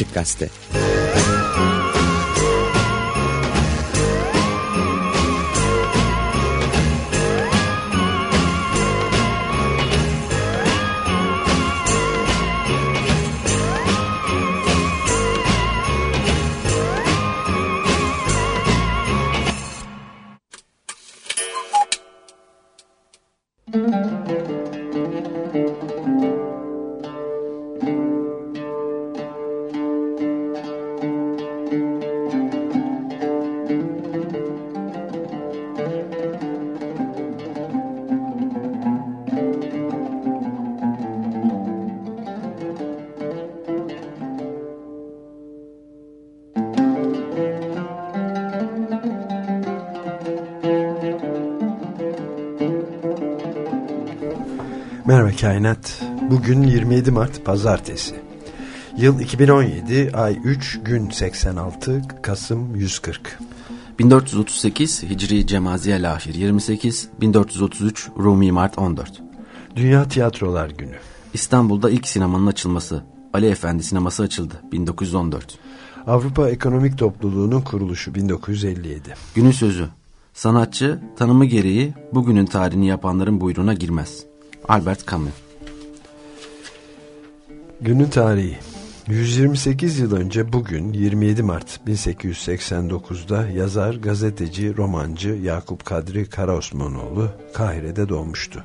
Açık Gazete. Kainat. Bugün 27 Mart Pazartesi. Yıl 2017, ay 3, gün 86, Kasım 140. 1438 Hicri Cemaziye Lahir 28, 1433 Rumi Mart 14. Dünya Tiyatrolar Günü. İstanbul'da ilk sinemanın açılması. Ali Efendi sineması açıldı 1914. Avrupa Ekonomik Topluluğu'nun kuruluşu 1957. Günün sözü. Sanatçı tanımı gereği bugünün tarihini yapanların buyruğuna girmez. Albert Camus. Günün tarihi. 128 yıl önce bugün 27 Mart 1889'da yazar, gazeteci, romancı Yakup Kadri Karaosmanoğlu Kahire'de doğmuştu.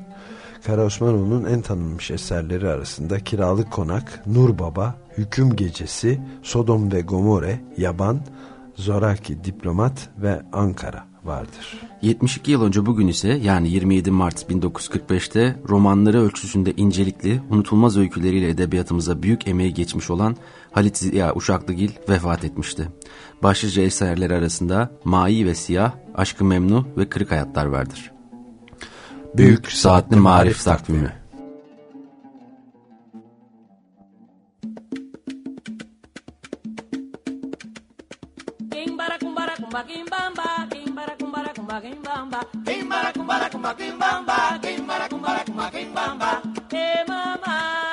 Karaosmanoğlu'nun en tanınmış eserleri arasında Kiralık Konak, Nur Baba, Hüküm Gecesi, Sodom ve Gomorre, Yaban, Zoraki Diplomat ve Ankara vardır. 72 yıl önce bugün ise yani 27 Mart 1945'te romanları ölçüsünde incelikli, unutulmaz öyküleriyle edebiyatımıza büyük emeği geçmiş olan Halit Ziya Uşaklıgil vefat etmişti. Başlıca eserleri arasında Mai ve Siyah, Aşkı Memnu ve Kırık Hayatlar vardır. Büyük Saatli Marif Takvimi kumba kimbamba. Kimbara kumbara kumba kimbamba. Kimbara kumbara kumba kimbamba. Eh mama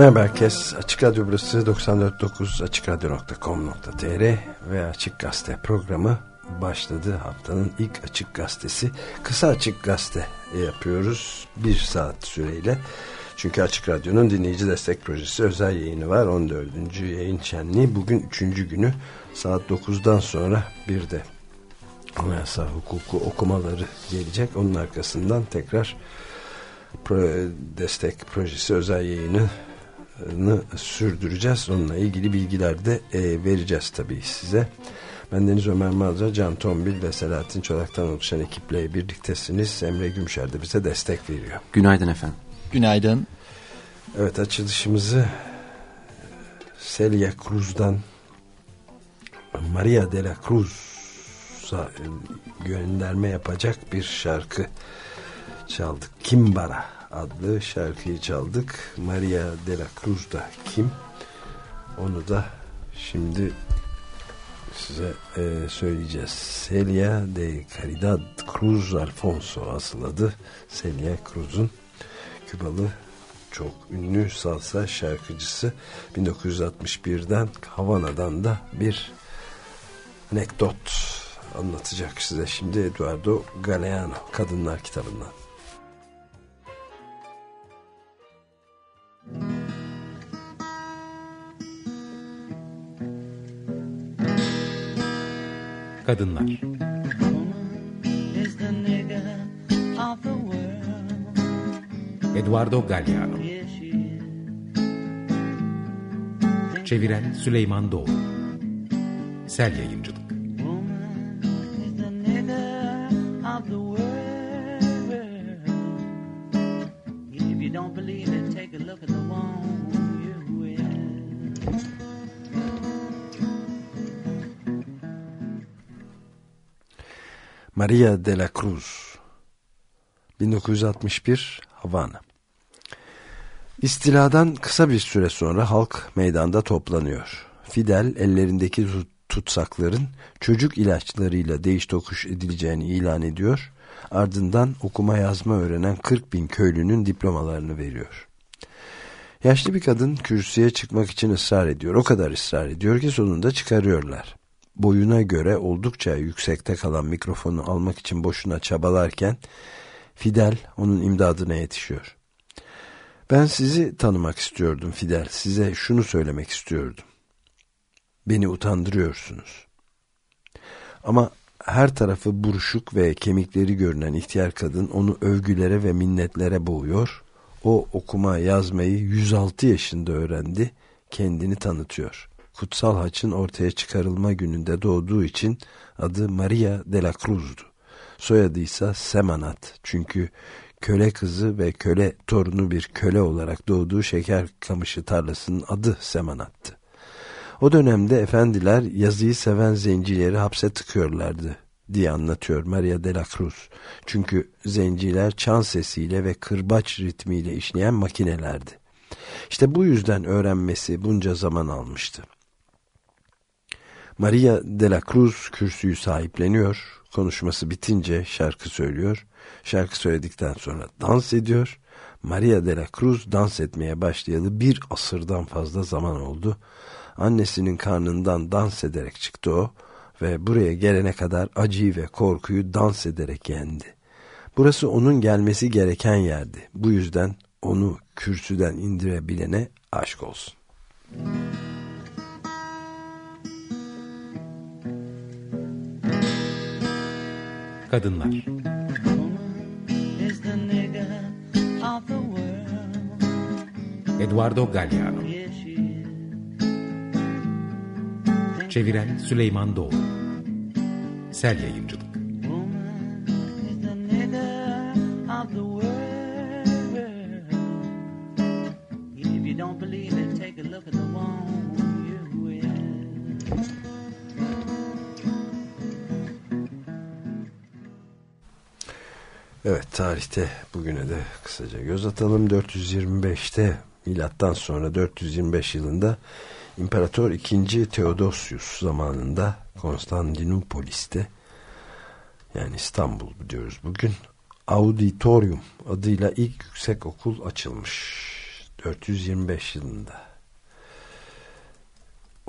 Merhaba herkes. Açık Radyo burası 94.9 AçıkRadyo.com.tr ve Açık Gazete programı başladı. Haftanın ilk Açık Gazetesi. Kısa Açık Gazete yapıyoruz. Bir saat süreyle. Çünkü Açık Radyo'nun dinleyici destek projesi özel yayını var. 14. yayın şenliği. Bugün 3. günü saat 9'dan sonra bir de anayasa hukuku okumaları gelecek. Onun arkasından tekrar destek projesi özel yayını sürdüreceğiz. Onunla ilgili bilgiler de e, vereceğiz tabii size. Ben Deniz Ömer Madra, Can Tombil ve Selahattin Çolak'tan oluşan ekiple birliktesiniz. Emre Gümşer de bize destek veriyor. Günaydın efendim. Günaydın. Evet açılışımızı Celia Cruz'dan Maria de la Cruz'a gönderme yapacak bir şarkı çaldık. Kimbara adlı şarkıyı çaldık. Maria de la Cruz da kim? Onu da şimdi size e, söyleyeceğiz. Celia de Caridad Cruz Alfonso asıl adı. Celia Cruz'un Kübalı çok ünlü salsa şarkıcısı 1961'den Havana'dan da bir anekdot anlatacak size şimdi Eduardo Galeano Kadınlar kitabından. Kadınlar. Eduardo Galliano. Çeviren Süleyman Doğru. Sel Yayıncılık Maria de la Cruz 1961 Havana İstiladan kısa bir süre sonra halk meydanda toplanıyor. Fidel ellerindeki tutsakların çocuk ilaçlarıyla değiş tokuş edileceğini ilan ediyor. Ardından okuma yazma öğrenen 40 bin köylünün diplomalarını veriyor. Yaşlı bir kadın kürsüye çıkmak için ısrar ediyor. O kadar ısrar ediyor ki sonunda çıkarıyorlar boyuna göre oldukça yüksekte kalan mikrofonu almak için boşuna çabalarken Fidel onun imdadına yetişiyor. Ben sizi tanımak istiyordum Fidel. Size şunu söylemek istiyordum. Beni utandırıyorsunuz. Ama her tarafı buruşuk ve kemikleri görünen ihtiyar kadın onu övgülere ve minnetlere boğuyor. O okuma yazmayı 106 yaşında öğrendi, kendini tanıtıyor kutsal haçın ortaya çıkarılma gününde doğduğu için adı Maria de la Cruz'du. Soyadı ise Semanat çünkü köle kızı ve köle torunu bir köle olarak doğduğu şeker kamışı tarlasının adı Semanat'tı. O dönemde efendiler yazıyı seven zencileri hapse tıkıyorlardı diye anlatıyor Maria de la Cruz. Çünkü zenciler çan sesiyle ve kırbaç ritmiyle işleyen makinelerdi. İşte bu yüzden öğrenmesi bunca zaman almıştı. Maria de la Cruz kürsüyü sahipleniyor. Konuşması bitince şarkı söylüyor. Şarkı söyledikten sonra dans ediyor. Maria de la Cruz dans etmeye başlayalı bir asırdan fazla zaman oldu. Annesinin karnından dans ederek çıktı o ve buraya gelene kadar acıyı ve korkuyu dans ederek yendi. Burası onun gelmesi gereken yerdi. Bu yüzden onu kürsüden indirebilene aşk olsun. Müzik Kadınlar. Eduardo Galliano Çeviren Süleyman Doğru. Sel Yayıncılık Evet tarihte bugüne de kısaca göz atalım. 425'te milattan sonra 425 yılında İmparator II. Theodosius zamanında Konstantinopolis'te yani İstanbul diyoruz bugün Auditorium adıyla ilk yüksek okul açılmış. 1425 yılında.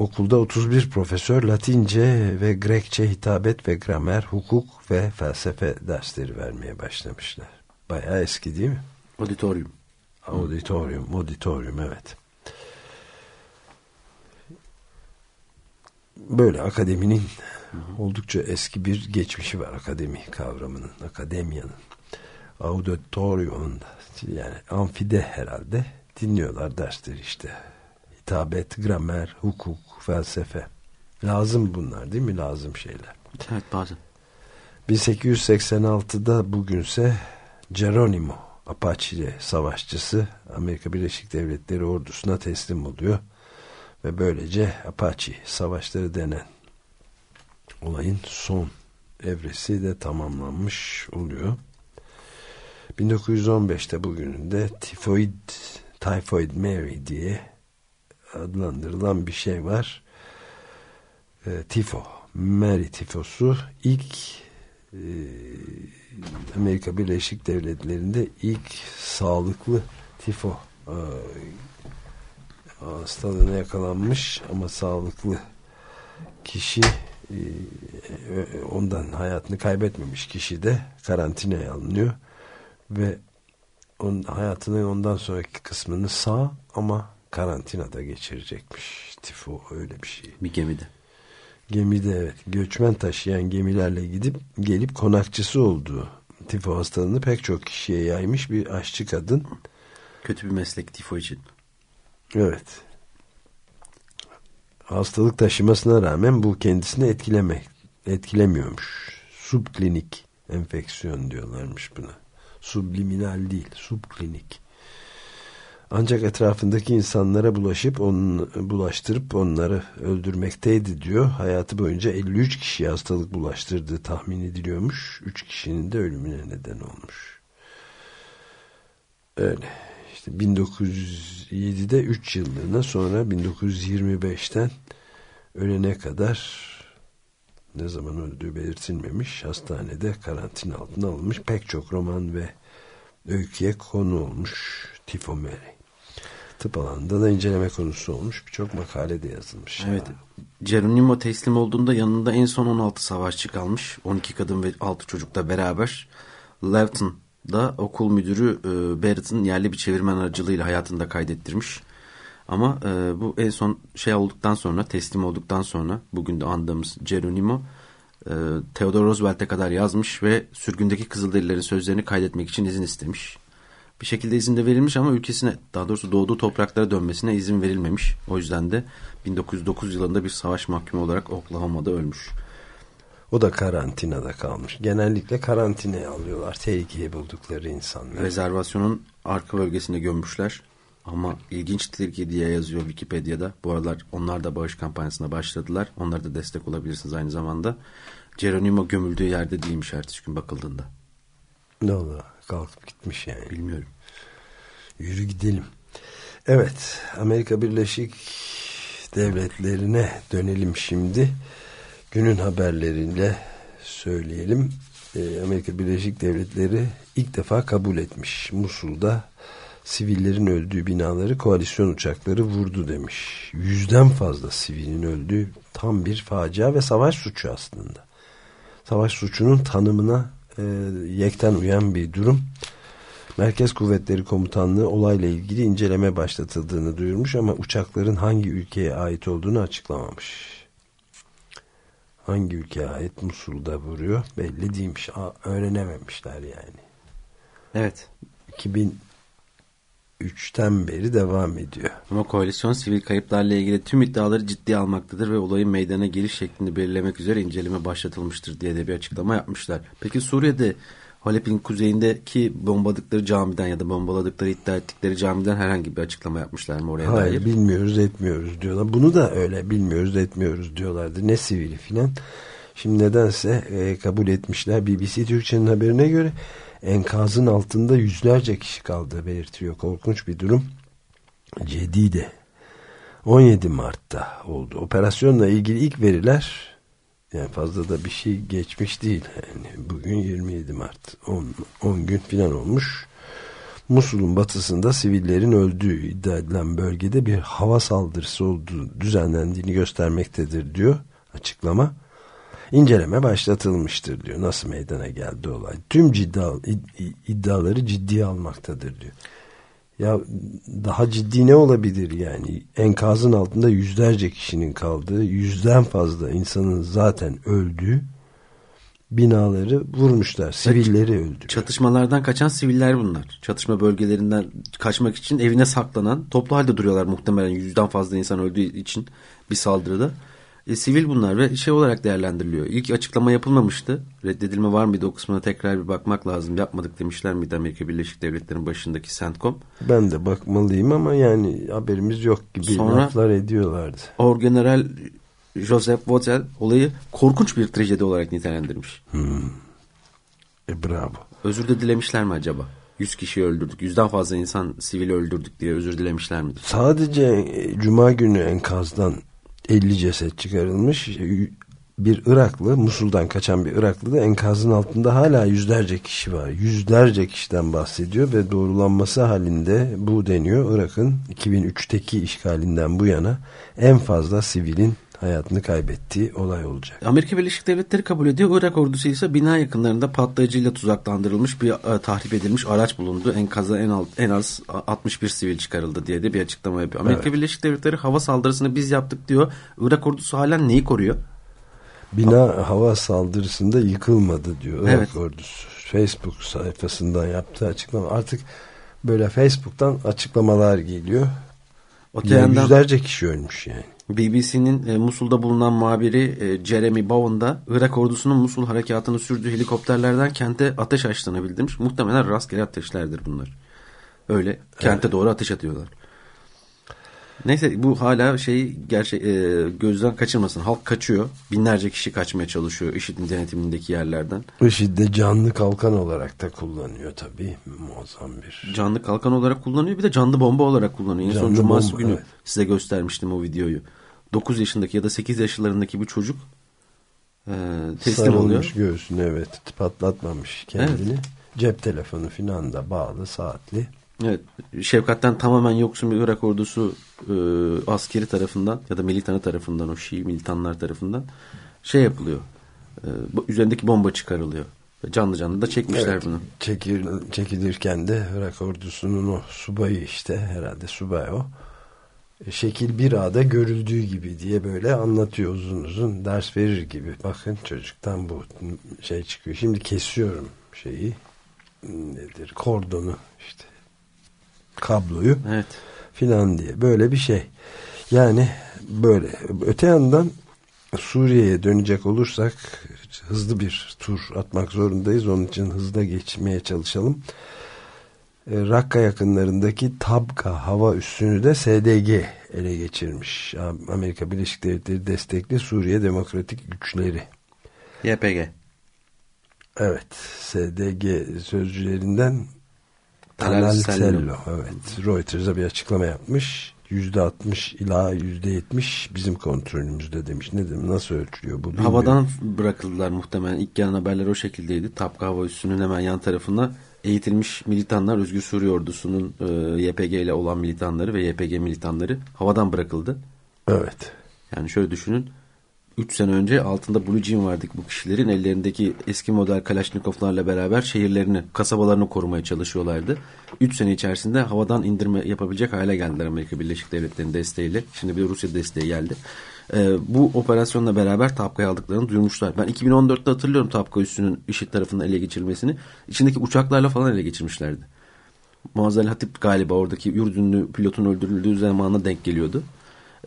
Okulda 31 profesör Latince ve Grekçe hitabet ve gramer, hukuk ve felsefe dersleri vermeye başlamışlar. Bayağı eski değil mi? Auditorium. Auditorium, auditorium evet. Böyle akademinin oldukça eski bir geçmişi var akademi kavramının, akademiyanın. Auditorium'unda yani amfide herhalde dinliyorlar dersleri işte. Hitabet, gramer, hukuk, felsefe. Lazım bunlar değil mi? Lazım şeyler. Evet bazen. 1886'da bugünse Geronimo Apache savaşçısı Amerika Birleşik Devletleri ordusuna teslim oluyor. Ve böylece Apache savaşları denen olayın son evresi de tamamlanmış oluyor. 1915'te bugününde tifoid, typhoid Mary diye adlandırılan bir şey var. E, tifo, Mary tifosu ilk e, Amerika Birleşik Devletleri'nde ilk sağlıklı tifo e, hastalığına yakalanmış ama sağlıklı kişi e, ondan hayatını kaybetmemiş kişi de karantinaya alınıyor ve onun hayatının ondan sonraki kısmını sağ ama karantinada geçirecekmiş. Tifo öyle bir şey. Bir gemide. Gemide evet. Göçmen taşıyan gemilerle gidip gelip konakçısı olduğu tifo hastalığını pek çok kişiye yaymış bir aşçı kadın. Kötü bir meslek tifo için. Evet. Hastalık taşımasına rağmen bu kendisini etkilemek etkilemiyormuş. Subklinik enfeksiyon diyorlarmış buna. Subliminal değil, subklinik. Ancak etrafındaki insanlara bulaşıp onu bulaştırıp onları öldürmekteydi diyor. Hayatı boyunca 53 kişiye hastalık bulaştırdığı tahmin ediliyormuş. 3 kişinin de ölümüne neden olmuş. Öyle. İşte 1907'de 3 yıllığına sonra 1925'ten ölene kadar ne zaman öldüğü belirtilmemiş hastanede karantina altına alınmış pek çok roman ve öyküye konu olmuş Tifo Mary. Tıp alanında da inceleme konusu olmuş. Birçok makale de yazılmış. Evet. Geronimo teslim olduğunda yanında en son 16 savaşçı kalmış. 12 kadın ve 6 çocukla beraber. Levton da okul müdürü e, Barrett'ın yerli bir çevirmen aracılığıyla hayatında kaydettirmiş. Ama e, bu en son şey olduktan sonra teslim olduktan sonra bugün de andığımız Geronimo e, Theodore Roosevelt'e kadar yazmış ve sürgündeki Kızılderililerin sözlerini kaydetmek için izin istemiş. Bir şekilde izin de verilmiş ama ülkesine daha doğrusu doğduğu topraklara dönmesine izin verilmemiş. O yüzden de 1909 yılında bir savaş mahkumu olarak Oklahoma'da ölmüş. O da karantinada kalmış. Genellikle karantinaya alıyorlar tehlikeye buldukları insanları. Rezervasyonun arka bölgesinde gömmüşler. Ama ilginçtir ki diye yazıyor Wikipedia'da. Bu aralar onlar da bağış kampanyasına başladılar. Onlara da destek olabilirsiniz aynı zamanda. Geronimo gömüldüğü yerde değilmiş ertesi gün bakıldığında. Ne oldu? Kalkıp gitmiş yani. Bilmiyorum. Yürü gidelim. Evet. Amerika Birleşik Devletleri'ne dönelim şimdi. Günün haberleriyle söyleyelim. Ee, Amerika Birleşik Devletleri ilk defa kabul etmiş. Musul'da sivillerin öldüğü binaları koalisyon uçakları vurdu demiş. Yüzden fazla sivilin öldüğü tam bir facia ve savaş suçu aslında. Savaş suçunun tanımına e, yekten uyan bir durum. Merkez Kuvvetleri Komutanlığı olayla ilgili inceleme başlatıldığını duyurmuş ama uçakların hangi ülkeye ait olduğunu açıklamamış. Hangi ülkeye ait Musul'da vuruyor belli değilmiş. Aa, öğrenememişler yani. Evet. 2003'ten beri devam ediyor. Ama koalisyon sivil kayıplarla ilgili tüm iddiaları ciddiye almaktadır ve olayın meydana geliş şeklini belirlemek üzere inceleme başlatılmıştır diye de bir açıklama yapmışlar. Peki Suriye'de Halep'in kuzeyindeki bombaladıkları camiden ya da bombaladıkları iddia ettikleri camiden herhangi bir açıklama yapmışlar mı oraya Hayır dair? bilmiyoruz etmiyoruz diyorlar. Bunu da öyle bilmiyoruz etmiyoruz diyorlardı. Ne sivili filan. Şimdi nedense e, kabul etmişler. BBC Türkçe'nin haberine göre enkazın altında yüzlerce kişi kaldığı belirtiliyor. Korkunç bir durum. Cedide 17 Mart'ta oldu. Operasyonla ilgili ilk veriler yani fazla da bir şey geçmiş değil. Yani bugün 27 Mart 10, 10 gün falan olmuş. Musul'un batısında sivillerin öldüğü iddia edilen bölgede bir hava saldırısı olduğu düzenlendiğini göstermektedir diyor açıklama. İnceleme başlatılmıştır diyor. Nasıl meydana geldi olay. Tüm ciddi, iddiaları ciddiye almaktadır diyor. Ya daha ciddi ne olabilir yani? Enkazın altında yüzlerce kişinin kaldığı, yüzden fazla insanın zaten öldüğü binaları vurmuşlar. Sivilleri öldürüyor. Çatışmalardan kaçan siviller bunlar. Çatışma bölgelerinden kaçmak için evine saklanan toplu halde duruyorlar muhtemelen yüzden fazla insan öldüğü için bir saldırıda. E, sivil bunlar ve şey olarak değerlendiriliyor. İlk açıklama yapılmamıştı. Reddedilme var mıydı o kısmına tekrar bir bakmak lazım. Yapmadık demişler miydi Amerika Birleşik Devletleri'nin başındaki CENTCOM. Ben de bakmalıyım ama yani haberimiz yok gibi Sonra, laflar ediyorlardı. Orgeneral Joseph Votel olayı korkunç bir trajedi olarak nitelendirmiş. Hmm. E bravo. Özür de dilemişler mi acaba? 100 kişi öldürdük. Yüzden fazla insan sivil öldürdük diye özür dilemişler mi? Sadece e, Cuma günü enkazdan 50 ceset çıkarılmış. Bir Iraklı, Musul'dan kaçan bir Iraklı da enkazın altında hala yüzlerce kişi var. Yüzlerce kişiden bahsediyor ve doğrulanması halinde bu deniyor. Irak'ın 2003'teki işgalinden bu yana en fazla sivilin hayatını kaybettiği olay olacak. Amerika Birleşik Devletleri kabul ediyor. Irak ordusu ise bina yakınlarında patlayıcıyla tuzaklandırılmış bir e, tahrip edilmiş araç bulundu. Enkaza en, alt, en az 61 sivil çıkarıldı diye de bir açıklama yapıyor. Amerika evet. Birleşik Devletleri hava saldırısını biz yaptık diyor. Irak ordusu halen neyi koruyor? Bina hava saldırısında yıkılmadı diyor Irak evet. ordusu. Facebook sayfasından yaptığı açıklama. Artık böyle Facebook'tan açıklamalar geliyor. Öte yandan, yüzlerce kişi ölmüş yani. BBC'nin e, Musul'da bulunan muhabiri e, Jeremy Bowen da Irak ordusunun Musul harekatını sürdüğü helikopterlerden kente ateş açtığını bildirmiş. Muhtemelen rastgele ateşlerdir bunlar. Öyle kente evet. doğru ateş atıyorlar. Neyse bu hala şey gerçek e, gözden kaçırmasın. Halk kaçıyor. Binlerce kişi kaçmaya çalışıyor IŞİD'in denetimindeki yerlerden. IŞİD de canlı kalkan olarak da kullanıyor tabii. Muazzam bir. Canlı kalkan olarak kullanıyor. Bir de canlı bomba olarak kullanıyor. En son cumartesi günü evet. size göstermiştim o videoyu. 9 yaşındaki ya da 8 yaşlarındaki bir çocuk e, teslim Sarılmış oluyor. göğsüne evet patlatmamış kendini. Evet. Cep telefonu filan da bağlı saatli. Evet Şefkat'ten tamamen yoksun bir Irak ordusu e, askeri tarafından ya da militanı tarafından o Şii militanlar tarafından şey yapılıyor. E, üzerindeki bomba çıkarılıyor. Canlı canlı da çekmişler evet, bunu. Çekir, çekilirken de Irak ordusunun o subayı işte herhalde subay o şekil bir A'da görüldüğü gibi diye böyle anlatıyor uzun uzun ders verir gibi. Bakın çocuktan bu şey çıkıyor. Şimdi kesiyorum şeyi nedir kordonu işte kabloyu evet. filan diye böyle bir şey. Yani böyle öte yandan Suriye'ye dönecek olursak hızlı bir tur atmak zorundayız. Onun için hızla geçmeye çalışalım. E, Rakka yakınlarındaki Tabka hava üssünü de SDG ele geçirmiş. Amerika Birleşik Devletleri destekli Suriye Demokratik Güçleri. YPG. Evet. SDG sözcülerinden Tanal Sello. Evet. Reuters'a bir açıklama yapmış. %60 ila %70 bizim kontrolümüzde demiş. Ne demek nasıl ölçülüyor bu bilmiyorum. Havadan bırakıldılar muhtemelen. İlk gelen haberler o şekildeydi. Tapka hava üssünün hemen yan tarafına eğitilmiş militanlar Özgür Suriye Ordusu'nun e, YPG ile olan militanları ve YPG militanları havadan bırakıldı. Evet. Yani şöyle düşünün. 3 sene önce altında Blue Jean vardık bu kişilerin ellerindeki eski model Kalashnikovlarla beraber şehirlerini, kasabalarını korumaya çalışıyorlardı. 3 sene içerisinde havadan indirme yapabilecek hale geldiler Amerika Birleşik Devletleri'nin desteğiyle. Şimdi bir Rusya desteği geldi e, bu operasyonla beraber Tapka'yı aldıklarını duyurmuşlar. Ben 2014'te hatırlıyorum Tapka üssünün IŞİD tarafından ele geçirilmesini. İçindeki uçaklarla falan ele geçirmişlerdi. Muazzel Hatip galiba oradaki yurdünlü pilotun öldürüldüğü zamana denk geliyordu.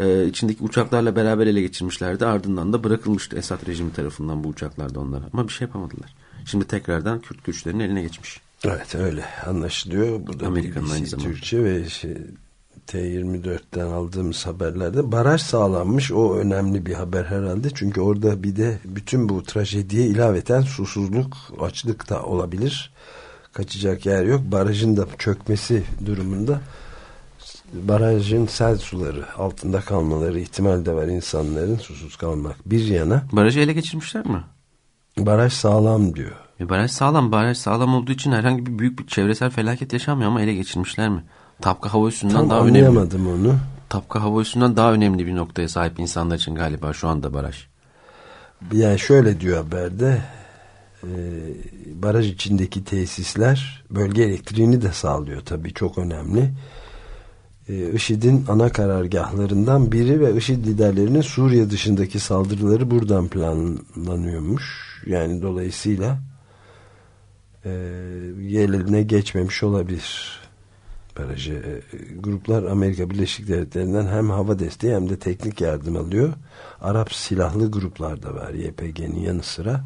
Ee, içindeki uçaklarla beraber ele geçirmişlerdi. Ardından da bırakılmıştı Esad rejimi tarafından bu uçaklarda onlara. Ama bir şey yapamadılar. Şimdi tekrardan Kürt güçlerinin eline geçmiş. Evet öyle anlaşılıyor. Bu da Amerika'nın aynı zamanda. Türkçe ve şey, T24'ten aldığımız haberlerde baraj sağlanmış. O önemli bir haber herhalde. Çünkü orada bir de bütün bu trajediye ilaveten susuzluk, açlık da olabilir. Kaçacak yer yok. Barajın da çökmesi durumunda barajın sel suları altında kalmaları ihtimal de var insanların susuz kalmak bir yana. Barajı ele geçirmişler mi? Baraj sağlam diyor. E, baraj sağlam. Baraj sağlam olduğu için herhangi bir büyük bir çevresel felaket yaşanmıyor ama ele geçirmişler mi? Tapka hava üssünden Tam daha önemli. anlayamadım onu. Tapka hava üssünden daha önemli bir noktaya sahip insanlar için galiba şu anda baraj. Yani şöyle diyor haberde e, baraj içindeki tesisler bölge elektriğini de sağlıyor tabii çok önemli. E, IŞİD'in ana karargahlarından biri ve IŞİD liderlerinin Suriye dışındaki saldırıları buradan planlanıyormuş. Yani dolayısıyla e, yerine geçmemiş olabilir barajı. E, gruplar Amerika Birleşik Devletleri'nden hem hava desteği hem de teknik yardım alıyor. Arap silahlı gruplar da var YPG'nin yanı sıra.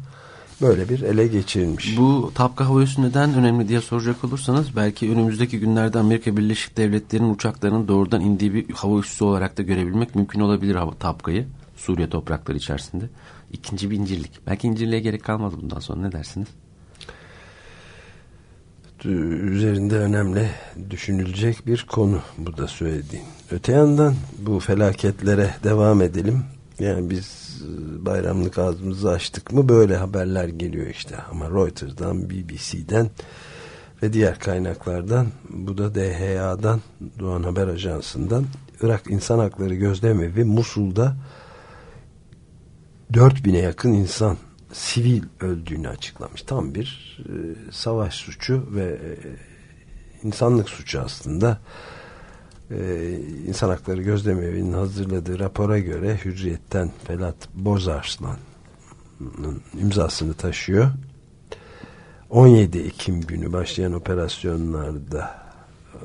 Böyle bir ele geçirilmiş. Bu Tapka hava üssü neden önemli diye soracak olursanız belki önümüzdeki günlerde Amerika Birleşik Devletleri'nin uçaklarının doğrudan indiği bir hava üssü olarak da görebilmek mümkün olabilir Tapka'yı Suriye toprakları içerisinde. İkinci bir incirlik. Belki incirliğe gerek kalmadı bundan sonra ne dersiniz? Üzerinde önemli düşünülecek bir konu bu da söylediğin. Öte yandan bu felaketlere devam edelim. Yani biz e, bayramlık ağzımızı açtık mı böyle haberler geliyor işte. Ama Reuters'dan, BBC'den ve diğer kaynaklardan bu da DHA'dan Doğan Haber Ajansı'ndan Irak İnsan Hakları Gözlemevi Musul'da 4000'e yakın insan sivil öldüğünü açıklamış. Tam bir e, savaş suçu ve e, insanlık suçu aslında. E, İnsan Hakları Gözlemevi'nin hazırladığı rapora göre Hürriyet'ten Felat Bozarslan'ın imzasını taşıyor. 17 Ekim günü başlayan operasyonlarda e,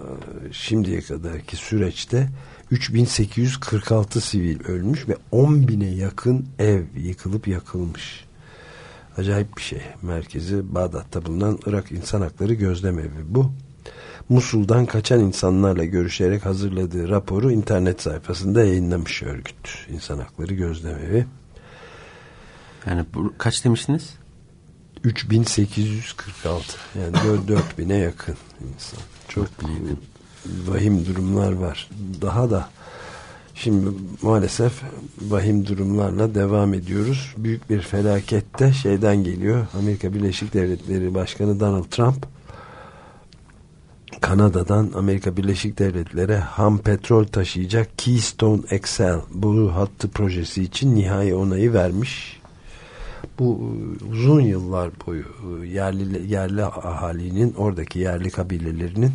şimdiye kadarki süreçte 3846 sivil ölmüş ve 10 bine yakın ev yıkılıp yakılmış. Acayip bir şey. Merkezi Bağdat'ta bulunan Irak İnsan Hakları Gözlemevi bu. Musul'dan kaçan insanlarla görüşerek hazırladığı raporu internet sayfasında yayınlamış örgüt. İnsan Hakları Gözlemevi. Yani bu, kaç demiştiniz? 3846 yani 4000'e yakın insan. Çok vahim durumlar var. Daha da Şimdi maalesef vahim durumlarla devam ediyoruz. Büyük bir felakette şeyden geliyor. Amerika Birleşik Devletleri Başkanı Donald Trump Kanada'dan Amerika Birleşik Devletleri'ne ham petrol taşıyacak Keystone XL bu hattı projesi için nihai onayı vermiş. Bu uzun yıllar boyu yerli yerli ahalinin oradaki yerli kabilelerinin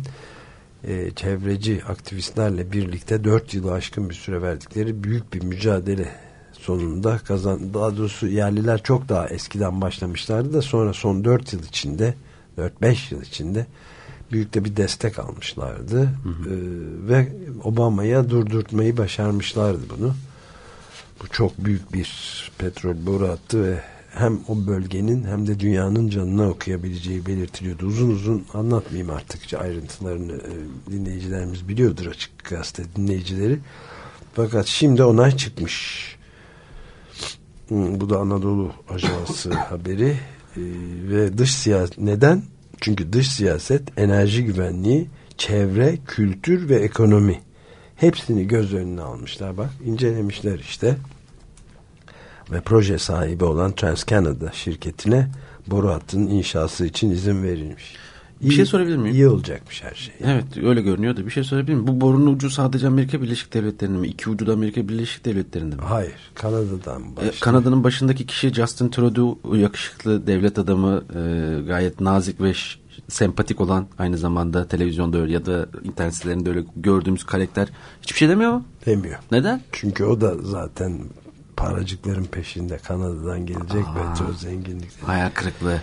e, çevreci aktivistlerle birlikte dört yılı aşkın bir süre verdikleri büyük bir mücadele sonunda kazan daha doğrusu yerliler çok daha eskiden başlamışlardı da sonra son dört yıl içinde dört beş yıl içinde büyük de bir destek almışlardı hı hı. Ee, ve Obama'ya durdurtmayı başarmışlardı bunu. Bu çok büyük bir petrol boru hattı ve hem o bölgenin hem de dünyanın canına okuyabileceği belirtiliyordu. Uzun uzun anlatmayayım artık ayrıntılarını e, dinleyicilerimiz biliyordur açık gazete dinleyicileri. Fakat şimdi onay çıkmış. Bu da Anadolu Ajansı haberi e, ve dış siyaset neden? Çünkü dış siyaset, enerji güvenliği, çevre, kültür ve ekonomi hepsini göz önüne almışlar. Bak incelemişler işte ve proje sahibi olan TransCanada şirketine boru hattının inşası için izin verilmiş. İyi, bir şey sorabilir miyim? İyi olacakmış her şey. Evet öyle görünüyor da bir şey sorabilir miyim? Bu borunun ucu sadece Amerika Birleşik Devletleri'nde mi? İki ucu da Amerika Birleşik Devletleri'nde mi? Hayır Kanada'dan başlıyor. E, Kanada'nın başındaki kişi Justin Trudeau yakışıklı devlet adamı e, gayet nazik ve sempatik olan aynı zamanda televizyonda öyle ya da internet sitelerinde öyle gördüğümüz karakter hiçbir şey demiyor mu? Demiyor. Neden? Çünkü o da zaten paracıkların peşinde Kanada'dan gelecek Aa, petrol zenginlikleri. Hayal kırıklığı.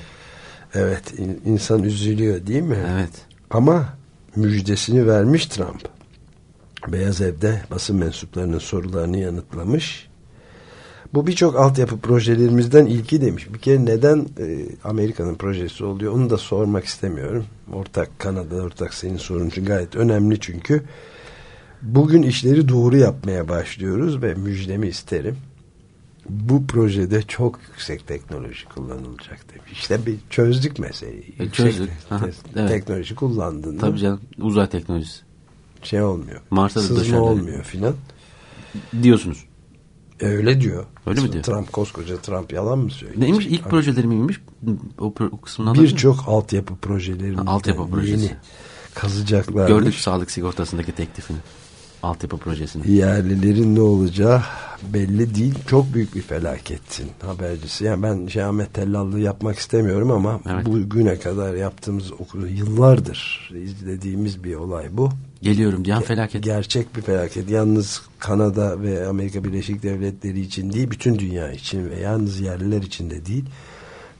Evet insan üzülüyor değil mi? Evet. Ama müjdesini vermiş Trump. Beyaz Ev'de basın mensuplarının sorularını yanıtlamış. Bu birçok altyapı projelerimizden ilki demiş. Bir kere neden e, Amerika'nın projesi oluyor onu da sormak istemiyorum. Ortak Kanada, ortak senin sorun için gayet önemli çünkü. Bugün işleri doğru yapmaya başlıyoruz ve müjdemi isterim bu projede çok yüksek teknoloji kullanılacak demiş. İşte bir çözdük meseleyi. E, çözdük. Aha, evet. Teknoloji kullandın. Tabii canım uzay teknolojisi. Şey olmuyor. Mars'a Sızma olmuyor filan. Diyorsunuz. Öyle diyor. Öyle mi diyor? Trump koskoca Trump yalan mı söylüyor? Neymiş ilk projeleri miymiş? O, o mı? Birçok altyapı projelerinin Ha, altyapı projesi. yeni kazıcaklarmış. Gördük sağlık sigortasındaki teklifini. Altyapı projesini. Yerlilerin ne olacağı belli değil. Çok büyük bir felakettin habercisi. Yani ben Ahmet Tellallığı yapmak istemiyorum ama Evet. bugüne kadar yaptığımız okulu yıllardır izlediğimiz bir olay bu. Geliyorum diyen felaket. Gerçek bir felaket. Yalnız Kanada ve Amerika Birleşik Devletleri için değil, bütün dünya için ve yalnız yerliler için de değil.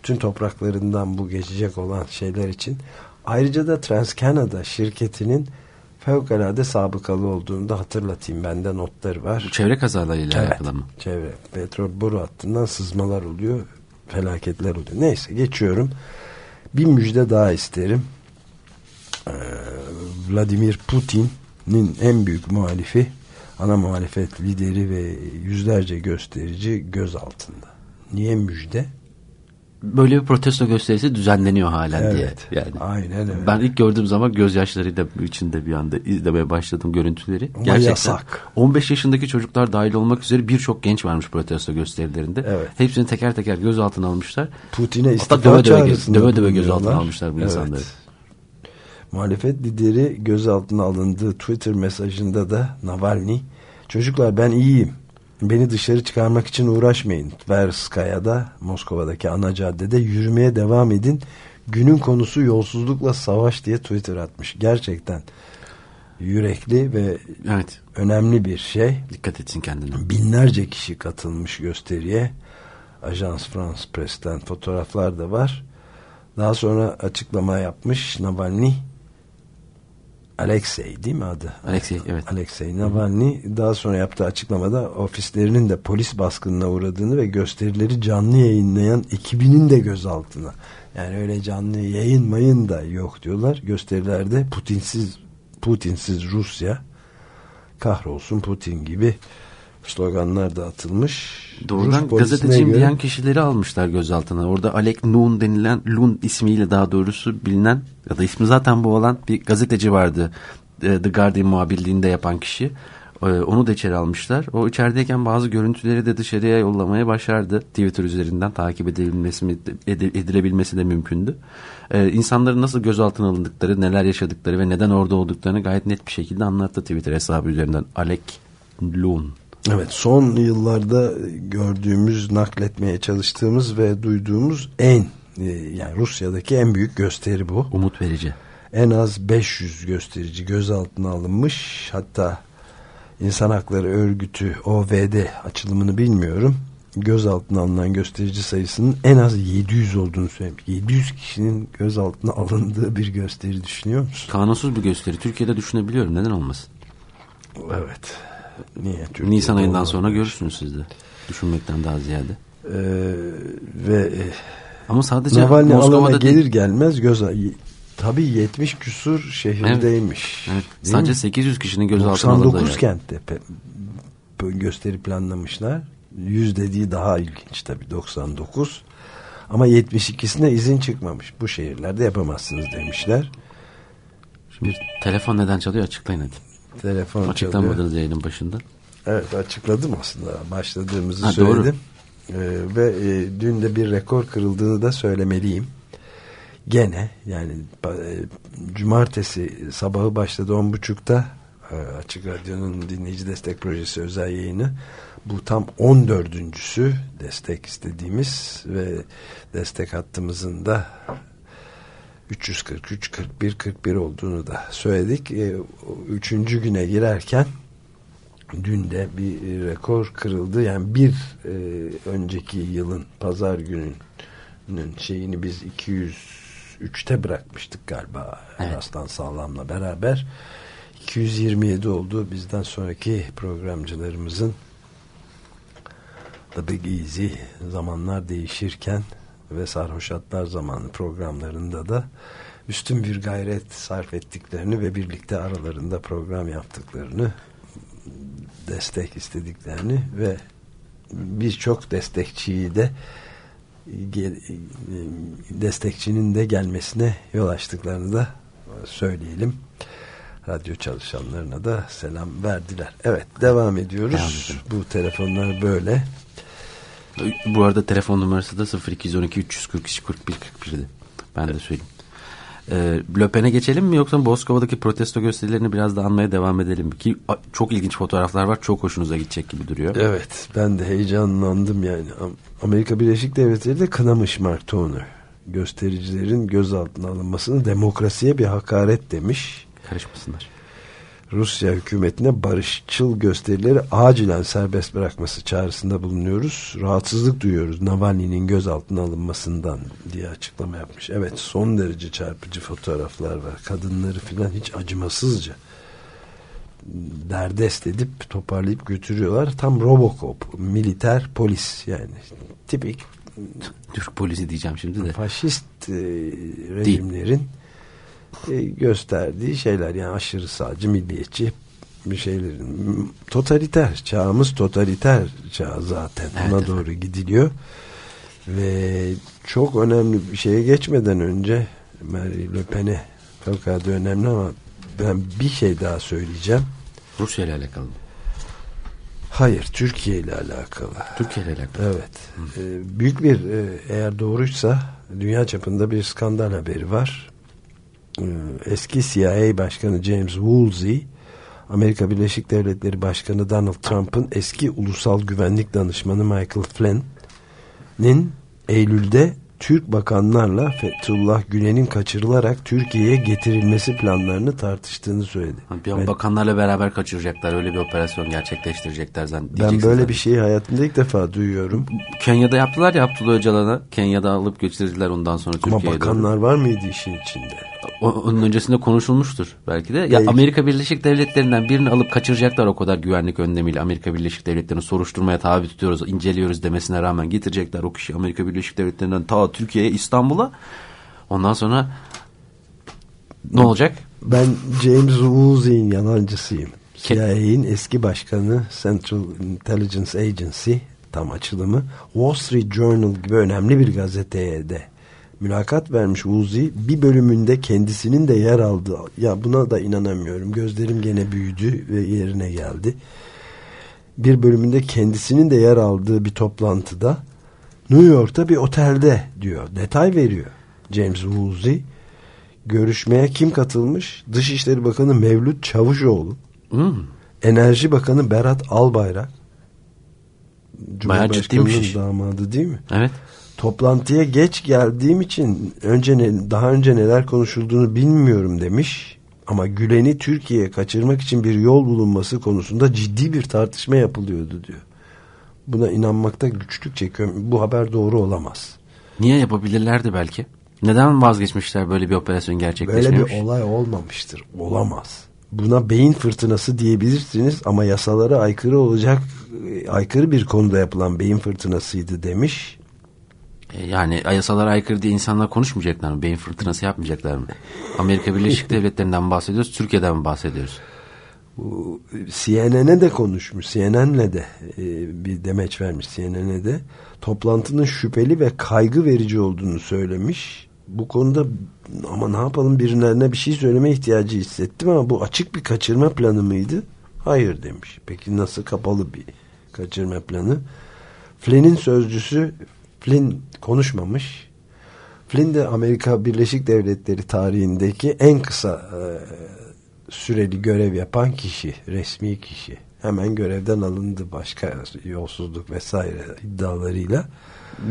Tüm topraklarından bu geçecek olan şeyler için. Ayrıca da TransCanada şirketinin fevkalade sabıkalı olduğunu da hatırlatayım. Bende notları var. Bu çevre kazalarıyla Evet, alakalı mı? Çevre. Petrol boru hattından sızmalar oluyor. Felaketler oluyor. Neyse geçiyorum. Bir müjde daha isterim. Ee, Vladimir Putin'in en büyük muhalifi, ana muhalefet lideri ve yüzlerce gösterici gözaltında. Niye müjde? Böyle bir protesto gösterisi düzenleniyor halen diye. Evet, Yani. aynen öyle. Ben ilk gördüğüm zaman gözyaşlarıyla içinde bir anda izlemeye başladım görüntüleri. Ama yasak. 15 yaşındaki çocuklar dahil olmak üzere birçok genç varmış protesto gösterilerinde. Evet. Hepsini teker teker gözaltına almışlar. Putin'e istifa döve döve, döve, döve gözaltına almışlar bu Evet. insanları. Muhalefet lideri gözaltına alındığı Twitter mesajında da Navalny çocuklar ben iyiyim. Beni dışarı çıkarmak için uğraşmayın. Tverskaya'da Moskova'daki ana caddede yürümeye devam edin. Günün konusu yolsuzlukla savaş diye Twitter atmış. Gerçekten yürekli ve Evet. önemli bir şey. Dikkat etsin kendine. Binlerce kişi katılmış gösteriye. Ajans France Press'ten fotoğraflar da var. Daha sonra açıklama yapmış Navalny. Alexey değil mi adı? Alexey, evet. Alexey Navalny daha sonra yaptığı açıklamada ofislerinin de polis baskınına uğradığını ve gösterileri canlı yayınlayan ekibinin de gözaltına. Yani öyle canlı yayın mayın da yok diyorlar. Gösterilerde Putinsiz Putinsiz Rusya kahrolsun Putin gibi sloganlar da atılmış. Doğrudan gazeteciyim göre- diyen kişileri almışlar gözaltına. Orada Alek Nun denilen, Lun ismiyle daha doğrusu bilinen ya da ismi zaten bu olan bir gazeteci vardı. E, The Guardian muhabirliğinde yapan kişi. E, Onu da içeri almışlar. O içerideyken bazı görüntüleri de dışarıya yollamaya başardı. Twitter üzerinden takip ede- edilebilmesi de mümkündü. E, insanların nasıl gözaltına alındıkları, neler yaşadıkları ve neden orada olduklarını gayet net bir şekilde anlattı Twitter hesabı üzerinden. Alek Lun. Evet son yıllarda gördüğümüz, nakletmeye çalıştığımız ve duyduğumuz en e, yani Rusya'daki en büyük gösteri bu. Umut verici. En az 500 gösterici gözaltına alınmış. Hatta İnsan Hakları Örgütü OVD açılımını bilmiyorum. Gözaltına alınan gösterici sayısının en az 700 olduğunu söylemiş. 700 kişinin gözaltına alındığı bir gösteri düşünüyor musun? Kanunsuz bir gösteri. Türkiye'de düşünebiliyorum. Neden olmasın? Evet. Niye? Türkiye'de Nisan ayından sonra görürsünüz siz de. Düşünmekten daha ziyade. Ee, ve e, Ama sadece Navalny Moskova'da gelir değil. gelmez göz tabii 70 küsur şehirdeymiş. Evet, Değil sadece mi? 800 kişinin gözaltına alındığı 99 yer. kentte gösteri planlamışlar. 100 dediği daha ilginç tabii 99. Ama 72'sine izin çıkmamış. Bu şehirlerde yapamazsınız demişler. Şimdi telefon neden çalıyor açıklayın hadi. Telefon çalıyor. Açıklamadınız yayının başında. Evet açıkladım aslında. Başladığımızı Ha, doğru. söyledim. Ee, ve e, dün de bir rekor kırıldığını da söylemeliyim. Gene yani e, cumartesi sabahı başladı on buçukta e, Açık Radyo'nun dinleyici destek projesi özel yayını. Bu tam 14.sü destek istediğimiz ve destek hattımızın da 343 41 41 olduğunu da söyledik. E, üçüncü güne girerken dün de bir rekor kırıldı. Yani bir e, önceki yılın pazar gününün şeyini biz 203'te bırakmıştık galiba. Evet. Aslan Sağlam'la beraber. 227 oldu. Bizden sonraki programcılarımızın The Big Easy zamanlar değişirken ve sarhoşatlar zamanı programlarında da üstün bir gayret sarf ettiklerini ve birlikte aralarında program yaptıklarını destek istediklerini ve birçok destekçiyi de destekçinin de gelmesine yol açtıklarını da söyleyelim. Radyo çalışanlarına da selam verdiler. Evet devam ediyoruz. Bu telefonlar böyle. Bu arada telefon numarası da 0212 342 41 41'di. Ben de söyleyeyim. Ee, Löpen'e geçelim mi yoksa Moskova'daki protesto gösterilerini biraz da anmaya devam edelim? Ki çok ilginç fotoğraflar var. Çok hoşunuza gidecek gibi duruyor. Evet ben de heyecanlandım yani. Am- Amerika Birleşik Devletleri de kınamış Mark Toner. Göstericilerin gözaltına alınmasını demokrasiye bir hakaret demiş. Karışmasınlar. Rusya hükümetine barışçıl gösterileri acilen serbest bırakması çağrısında bulunuyoruz. Rahatsızlık duyuyoruz Navalny'nin gözaltına alınmasından diye açıklama yapmış. Evet son derece çarpıcı fotoğraflar var. Kadınları filan hiç acımasızca derdest edip toparlayıp götürüyorlar. Tam Robocop, militer polis yani tipik Türk polisi diyeceğim şimdi de. faşist e, rejimlerin e, gösterdiği şeyler yani aşırı sağcı milliyetçi bir şeylerin totaliter çağımız totaliter çağ zaten Evet, ona efendim. doğru gidiliyor ve çok önemli bir şeye geçmeden önce Marie Le Pen'e fevkalade önemli ama ben bir şey daha söyleyeceğim Rusya ile alakalı mı? hayır Türkiye ile alakalı Türkiye ile alakalı. Evet. Ee, büyük bir e, eğer doğruysa dünya çapında bir skandal haberi var. Ee, eski CIA Başkanı James Woolsey Amerika Birleşik Devletleri Başkanı Donald Trump'ın eski ulusal güvenlik danışmanı Michael Flynn'in Eylül'de Türk bakanlarla Fethullah Gülen'in kaçırılarak Türkiye'ye getirilmesi planlarını tartıştığını söyledi. Bir an Ben- bakanlarla beraber kaçıracaklar. Öyle bir operasyon gerçekleştirecekler zaten. ben böyle zaten. bir şeyi hayatımda ilk defa duyuyorum. Kenya'da yaptılar ya Abdullah Öcalan'a. Kenya'da alıp götürdüler ondan sonra Ama Türkiye'ye doğru. bakanlar var mıydı işin içinde? Onun öncesinde konuşulmuştur belki de. Ya. Amerika Birleşik Devletleri'nden birini alıp kaçıracaklar o kadar güvenlik önlemiyle. Amerika Birleşik Devletleri'ni soruşturmaya tabi tutuyoruz, inceliyoruz demesine rağmen getirecekler o kişi Amerika Birleşik Devletleri'nden ta Türkiye'ye, İstanbul'a. Ondan sonra ne olacak? Ben James Woolsey'in yalancısıyım. CIA'in eski başkanı Central Intelligence Agency tam açılımı Wall Street Journal gibi önemli bir gazeteye de mülakat vermiş Woolsey bir bölümünde kendisinin de yer aldığı ya buna da inanamıyorum gözlerim gene büyüdü ve yerine geldi bir bölümünde kendisinin de yer aldığı bir toplantıda New York'ta bir otelde diyor detay veriyor James Woolsey görüşmeye kim katılmış Dışişleri Bakanı Mevlüt Çavuşoğlu Hmm. Enerji Bakanı Berat Albayrak Bayağı ciddiymiş damadı değil mi? Evet. Toplantıya geç geldiğim için önce ne, daha önce neler konuşulduğunu bilmiyorum demiş. Ama Gülen'i Türkiye'ye kaçırmak için bir yol bulunması konusunda ciddi bir tartışma yapılıyordu diyor. Buna inanmakta güçlük çekiyorum. Bu haber doğru olamaz. Niye yapabilirlerdi belki? Neden vazgeçmişler böyle bir operasyon Böyle gerçekleşmemiş? bir olay olmamıştır. Olamaz. Buna beyin fırtınası diyebilirsiniz ama yasalara aykırı olacak aykırı bir konuda yapılan beyin fırtınasıydı demiş. E, Yani yasalara aykırı diye insanlar konuşmayacaklar mı? Beyin fırtınası yapmayacaklar mı? Amerika Birleşik Devletleri'nden bahsediyoruz? Türkiye'den bahsediyoruz? Bu, CNN'e de konuşmuş. CNN'le de e, bir demeç vermiş CNN'e de. Toplantının şüpheli ve kaygı verici olduğunu söylemiş. Bu konuda ama ne yapalım birilerine bir şey söyleme ihtiyacı hissettim ama bu açık bir kaçırma planı mıydı? Hayır demiş. Peki nasıl kapalı bir kaçırma planı? Flynn'in sözcüsü Flynn konuşmamış. Flynn de Amerika Birleşik Devletleri tarihindeki en kısa e, süreli görev yapan kişi, resmi kişi. Hemen görevden alındı başka yolsuzluk vesaire iddialarıyla.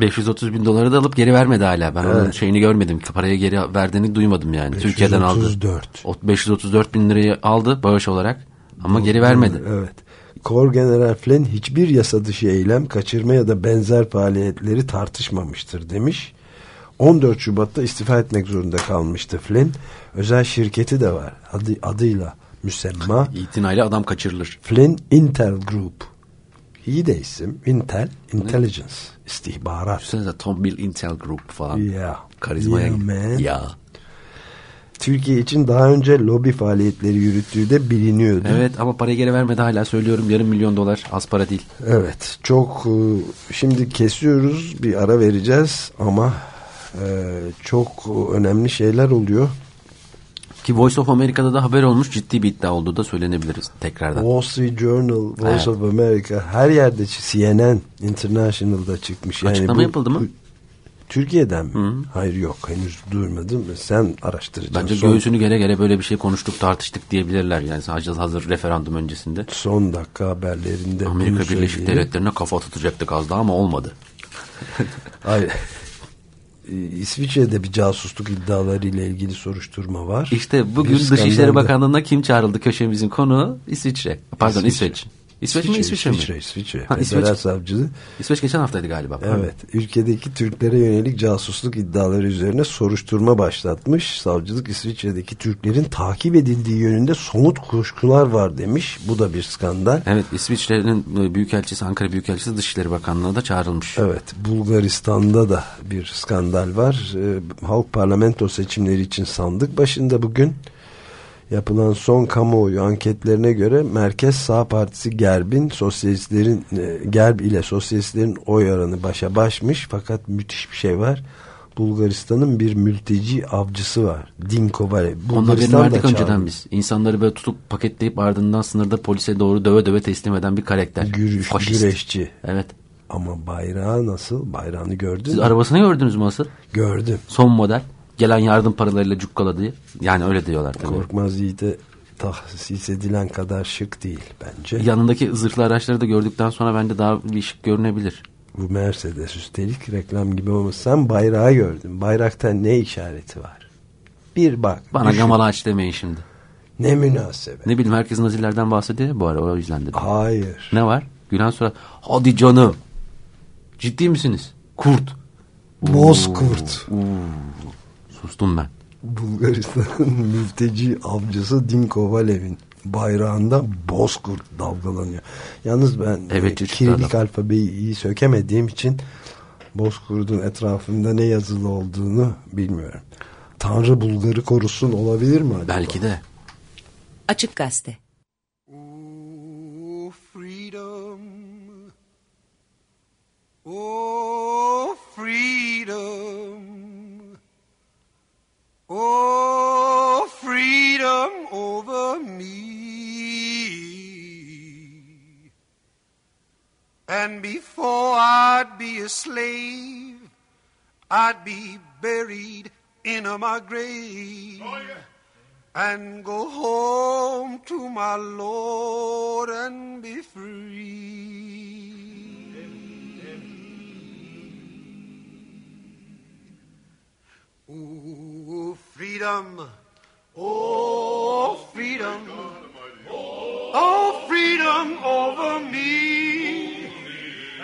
530 bin doları da alıp geri vermedi hala. Ben onun Evet. şeyini görmedim. Parayı geri verdiğini duymadım yani. Türkiye'den aldı. 534. O 534 bin lirayı aldı bağış olarak ama geri vermedi. Evet. Kor General Flynn hiçbir yasa dışı eylem, kaçırma ya da benzer faaliyetleri tartışmamıştır demiş. 14 Şubat'ta istifa etmek zorunda kalmıştı Flynn. Özel şirketi de var. Adı, adıyla müsemma. İtinayla adam kaçırılır. Flynn Intel Group. İyi de isim. Intel, Intelligence, istihbarat. Düşünsenize Tom Bill Intel Group falan. Yeah. Karizmaya Yeah, man. Ya. Türkiye için daha önce lobi faaliyetleri yürüttüğü de biliniyordu. Evet ama parayı geri vermedi hala söylüyorum. Yarım milyon dolar az para değil. Evet, çok e, şimdi kesiyoruz bir ara vereceğiz ama e, çok önemli şeyler oluyor. Ki Voice of America'da da haber olmuş ciddi bir iddia olduğu da söylenebiliriz tekrardan. Wall Street Journal, Voice Evet. of America her yerde CNN International'da çıkmış. Yani Açıklama bu- yapıldı mı? Türkiye'den mi? Hayır yok henüz duymadım. Sen araştıracaksın. Bence son, göğsünü gere gere böyle bir şey konuştuk tartıştık diyebilirler yani sadece hazır referandum öncesinde. son dakika haberlerinde Amerika Birleşik söyleyelim. Devletleri'ne kafa tutacaktık az daha ama olmadı. Hayır. İsviçre'de bir casusluk iddiaları ile ilgili soruşturma var. İşte bugün Bir Dışişleri Bakanlığı'na kim çağrıldı köşemizin konu İsviçre. Pardon İsviçre. İsveç. İsveç mi İsviçre, İsviçre, mi? İsviçre. Ha, İsveç. Federal savcılığı. İsveç geçen haftaydı galiba. Evet, ülkedeki Türklere yönelik casusluk iddiaları üzerine soruşturma başlatmış. Savcılık İsviçre'deki Türklerin takip edildiği yönünde somut kuşkular var demiş. Bu da bir skandal. Evet İsviçre'nin e, Büyükelçisi Ankara Büyükelçisi Dışişleri Bakanlığı'na da çağrılmış. Evet, Bulgaristan'da da bir skandal var. Ee, halk parlamento seçimleri için sandık başında bugün yapılan son kamuoyu anketlerine göre Merkez Sağ Partisi Gerb'in sosyalistlerin e, Gerb ile sosyalistlerin oy oranı başa başmış fakat müthiş bir şey var. Bulgaristan'ın bir mülteci avcısı var. Dinko Vale. Onun haberini Bulgaristan da verdik önceden biz. İnsanları böyle tutup paketleyip ardından sınırda polise doğru döve döve teslim eden bir karakter. Gürüş, Faşist. güreşçi. Evet. Ama bayrağı nasıl? Bayrağını gördün Siz mü? arabasını gördünüz mü asıl? Gördüm. Son model. Gelen yardım paralarıyla cukkaladığı. Yani öyle diyorlar tabii. Korkmaz Yiğit'e tahsis edilen kadar şık değil bence. Yanındaki zırhlı araçları da gördükten sonra bence daha bir ışık görünebilir. Bu Mercedes üstelik reklam gibi olmasa sen bayrağı gördün. Bayrakta ne işareti var? Bir bak. Bana düşün. gamalı aç demeyin şimdi. Ne münasebet. Ne bileyim herkes nazilerden bahsediyor bu ara o yüzden dedim. Hayır. Ne var? Gülen sonra hadi canım. Ciddi misiniz? Kurt. Bozkurt. Sustum ben. Bulgaristan'ın mülteci avcısı Dinko Valev'in bayrağında Bozkurt dalgalanıyor. Yalnız ben Evet, e, çocuk Kirilik adam. alfabeyi iyi sökemediğim için Bozkurt'un etrafında ne yazılı olduğunu bilmiyorum. Tanrı Bulgar'ı korusun olabilir mi acaba? Belki de. Açık Gazete. Oh, freedom. Oh, freedom. Oh, freedom over me. And before I'd be a slave, I'd be buried in my grave oh, and go home to my Lord and be free. Oh, freedom. Oh, freedom. Oh, freedom over me.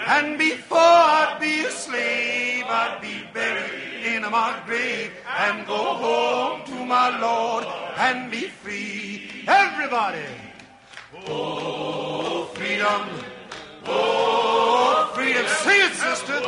And before I'd be a slave, I'd be buried in my grave and go home to my Lord and be free. Everybody. Oh, freedom. Oh, freedom. Sing it, sister.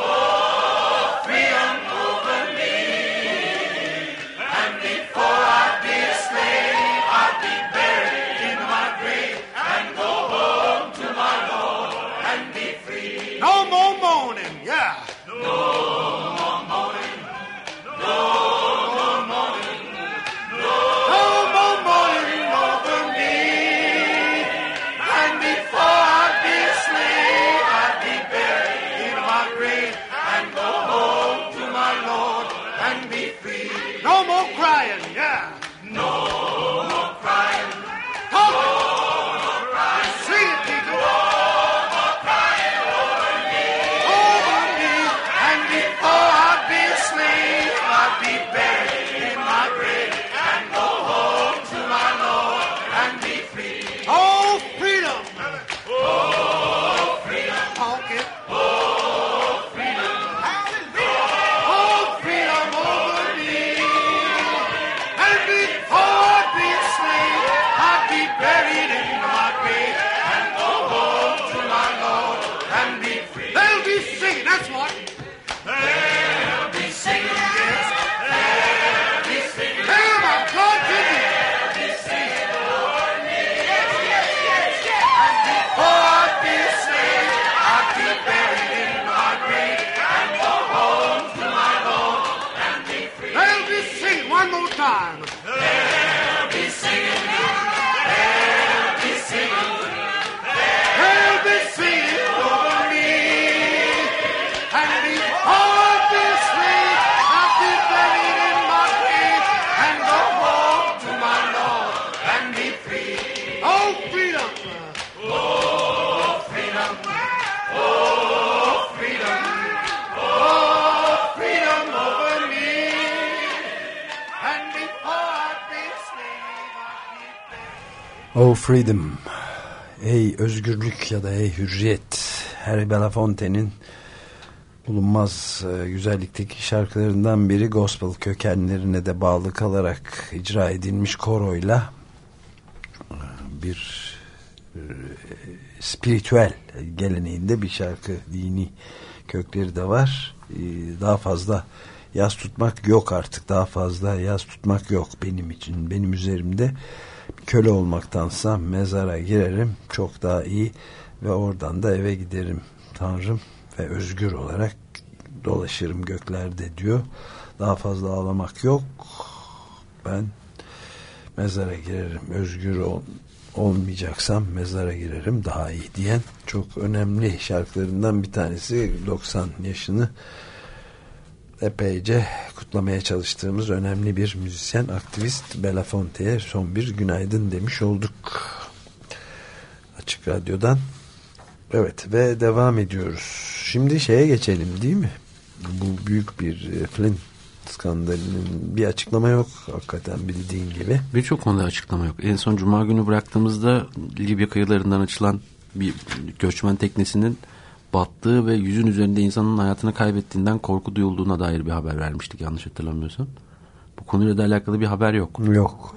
Freedom. Ey özgürlük ya da ey hürriyet. Harry Belafonte'nin bulunmaz e, güzellikteki şarkılarından biri gospel kökenlerine de bağlı kalarak icra edilmiş koroyla e, bir e, spiritüel geleneğinde bir şarkı dini kökleri de var. Daha fazla yaz tutmak yok artık. Daha fazla yaz tutmak yok benim için. Benim üzerimde köle olmaktansa mezara girerim. Çok daha iyi ve oradan da eve giderim. Tanrım ve özgür olarak dolaşırım göklerde diyor. Daha fazla ağlamak yok. Ben mezara girerim. Özgür ol, olmayacaksam mezara girerim daha iyi diyen çok önemli şarkılarından bir tanesi 90 yaşını epeyce kutlamaya çalıştığımız önemli bir müzisyen, aktivist Belafonte'ye son bir günaydın demiş olduk. Açık Radyo'dan. Evet ve devam ediyoruz. Şimdi şeye geçelim değil mi? Bu büyük bir e, Flynn skandalının bir açıklama yok hakikaten bildiğin gibi. Birçok konuda açıklama yok. En son Cuma günü bıraktığımızda Libya kıyılarından açılan bir göçmen teknesinin battığı ve yüzün üzerinde insanın hayatını kaybettiğinden korku duyulduğuna dair bir haber vermiştik yanlış hatırlamıyorsam. Bu konuyla da alakalı bir haber yok. Yok.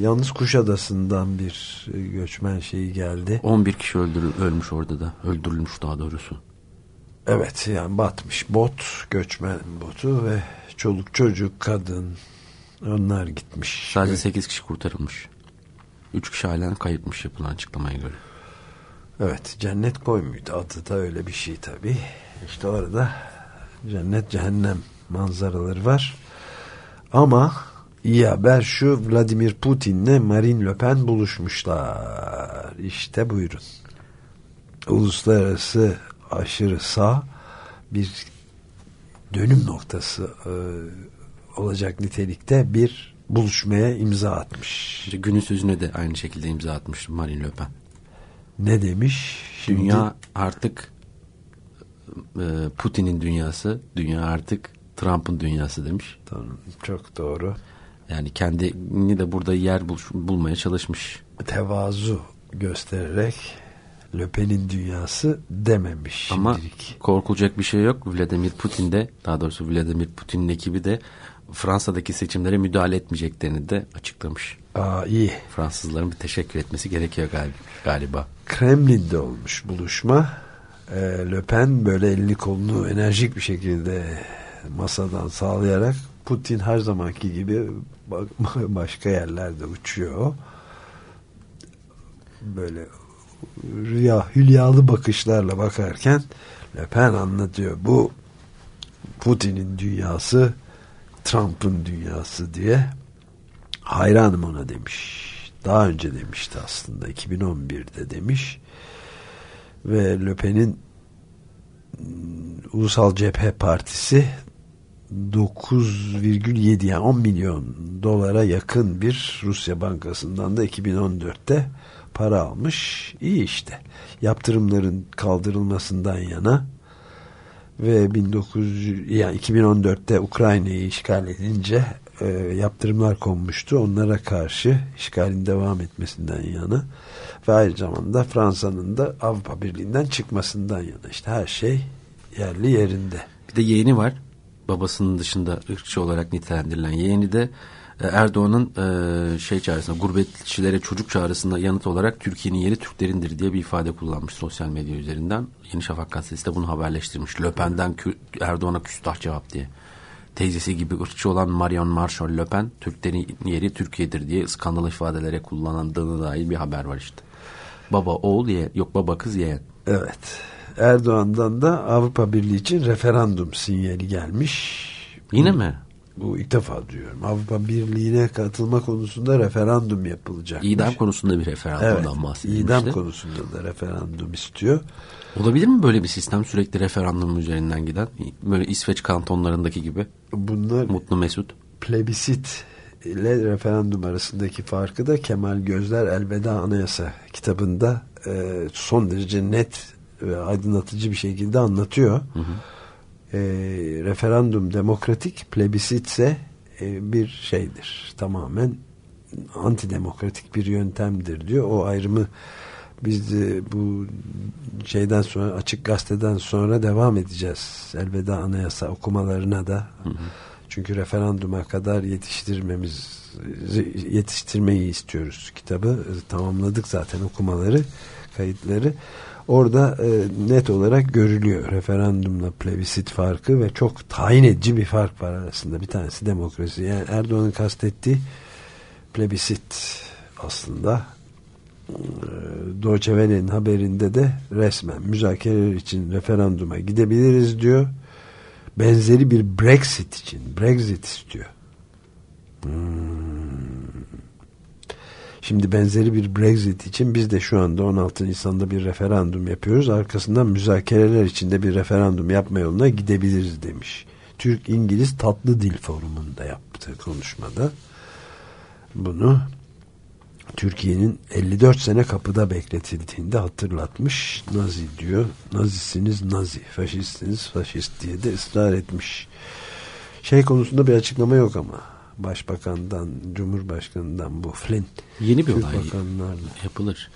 Yalnız Kuşadası'ndan bir e, göçmen şeyi geldi. 11 kişi öldürül, ölmüş orada da. Öldürülmüş daha doğrusu. Evet yani batmış bot, göçmen botu ve çoluk çocuk, kadın onlar gitmiş. Sadece 8 kişi kurtarılmış. 3 kişi halen kayıpmış yapılan açıklamaya göre. Evet cennet koy muydu adı da öyle bir şey tabi. İşte orada cennet cehennem manzaraları var. Ama iyi haber şu Vladimir Putin'le Marine Le Pen buluşmuşlar. İşte buyurun. Uluslararası aşırı sağ bir dönüm noktası e, olacak nitelikte bir buluşmaya imza atmış. Günün sözüne de aynı şekilde imza atmış Marine Le Pen. Ne demiş? Şimdi, Dünya artık e, Putin'in dünyası, dünya artık Trump'ın dünyası demiş. Tamam, çok doğru. Yani kendini de burada yer bul- bulmaya çalışmış. Tevazu göstererek Le Pen'in dünyası dememiş Ama şimdilik. korkulacak bir şey yok. Vladimir Putin de daha doğrusu Vladimir Putin'in ekibi de Fransa'daki seçimlere müdahale etmeyeceklerini de açıklamış. Aa, iyi. Fransızların bir teşekkür etmesi gerekiyor gal- galiba. Kremlin'de olmuş buluşma. Ee, Le Pen böyle elini kolunu enerjik bir şekilde masadan sağlayarak Putin her zamanki gibi başka yerlerde uçuyor. Böyle rüya, hülyalı bakışlarla bakarken Le Pen anlatıyor. Bu Putin'in dünyası Trump'ın dünyası diye hayranım ona demiş. Daha önce demişti aslında 2011'de demiş. Ve Le Pen'in mm, Ulusal Cephe Partisi 9,7 yani 10 milyon dolara yakın bir Rusya bankasından da 2014'te para almış. İyi işte. Yaptırımların kaldırılmasından yana ve 1900 yani 2014'te Ukrayna'yı işgal edince e, yaptırımlar konmuştu. Onlara karşı işgalin devam etmesinden yana ve aynı zamanda Fransa'nın da Avrupa Birliği'nden çıkmasından yana işte her şey yerli yerinde. Bir de yeğeni var. Babasının dışında ırkçı olarak nitelendirilen yeğeni de e, Erdoğan'ın e, şey çağrısına, gurbetçilere çocuk çağrısına yanıt olarak Türkiye'nin yeri Türklerindir diye bir ifade kullanmış sosyal medya üzerinden. Yeni Şafak gazetesi de bunu haberleştirmiş. Löpen'den Erdoğan'a küstah cevap diye. Teyzesi gibi ırkçı olan Marion Marshall Le Pen, Türklerin yeri Türkiye'dir diye skandal ifadelere kullanıldığına dair bir haber var işte. Baba oğul ye, yok baba kız yeğen. Evet. Erdoğan'dan da Avrupa Birliği için referandum sinyali gelmiş. Yine mi? Bu ilk defa diyorum. Avrupa Birliği'ne katılma konusunda referandum yapılacak. İdam konusunda bir referandumdan Evet. bahsedilmişti. İdam konusunda da referandum istiyor. Olabilir mi böyle bir sistem sürekli referandum üzerinden giden? Böyle İsveç kantonlarındaki gibi. Bunlar Mutlu Mesut. plebisit ile referandum arasındaki farkı da Kemal Gözler Elveda Anayasa kitabında e, son derece net ve aydınlatıcı bir şekilde anlatıyor. E, referandum demokratik, plebisit ise e, bir şeydir. Tamamen antidemokratik bir yöntemdir diyor. O ayrımı biz de bu şeyden sonra açık gazeteden sonra devam edeceğiz. Elveda anayasa okumalarına da. Çünkü referanduma kadar yetiştirmemiz yetiştirmeyi istiyoruz kitabı. Tamamladık zaten okumaları, kayıtları. Orada e, net olarak görülüyor referandumla plebisit farkı ve çok tayin edici bir fark var arasında. Bir tanesi demokrasi. Yani Erdoğan'ın kastettiği plebisit aslında e, Deutsche haberinde de resmen müzakereler için referanduma gidebiliriz diyor. Benzeri bir Brexit için Brexit istiyor. Hmm. Şimdi benzeri bir Brexit için biz de şu anda 16 Nisan'da bir referandum yapıyoruz. Arkasından müzakereler içinde bir referandum yapma yoluna gidebiliriz demiş. Türk-İngiliz Tatlı Dil Forumu'nda yaptığı konuşmada bunu Türkiye'nin 54 sene kapıda bekletildiğinde hatırlatmış. Nazi diyor. Nazisiniz Nazi, faşistsiniz faşist diye de ısrar etmiş. Şey konusunda bir açıklama yok ama. Başbakandan, Cumhurbaşkanından bu Flynn. Yeni bir Türk olay bakanlarla. yapılır.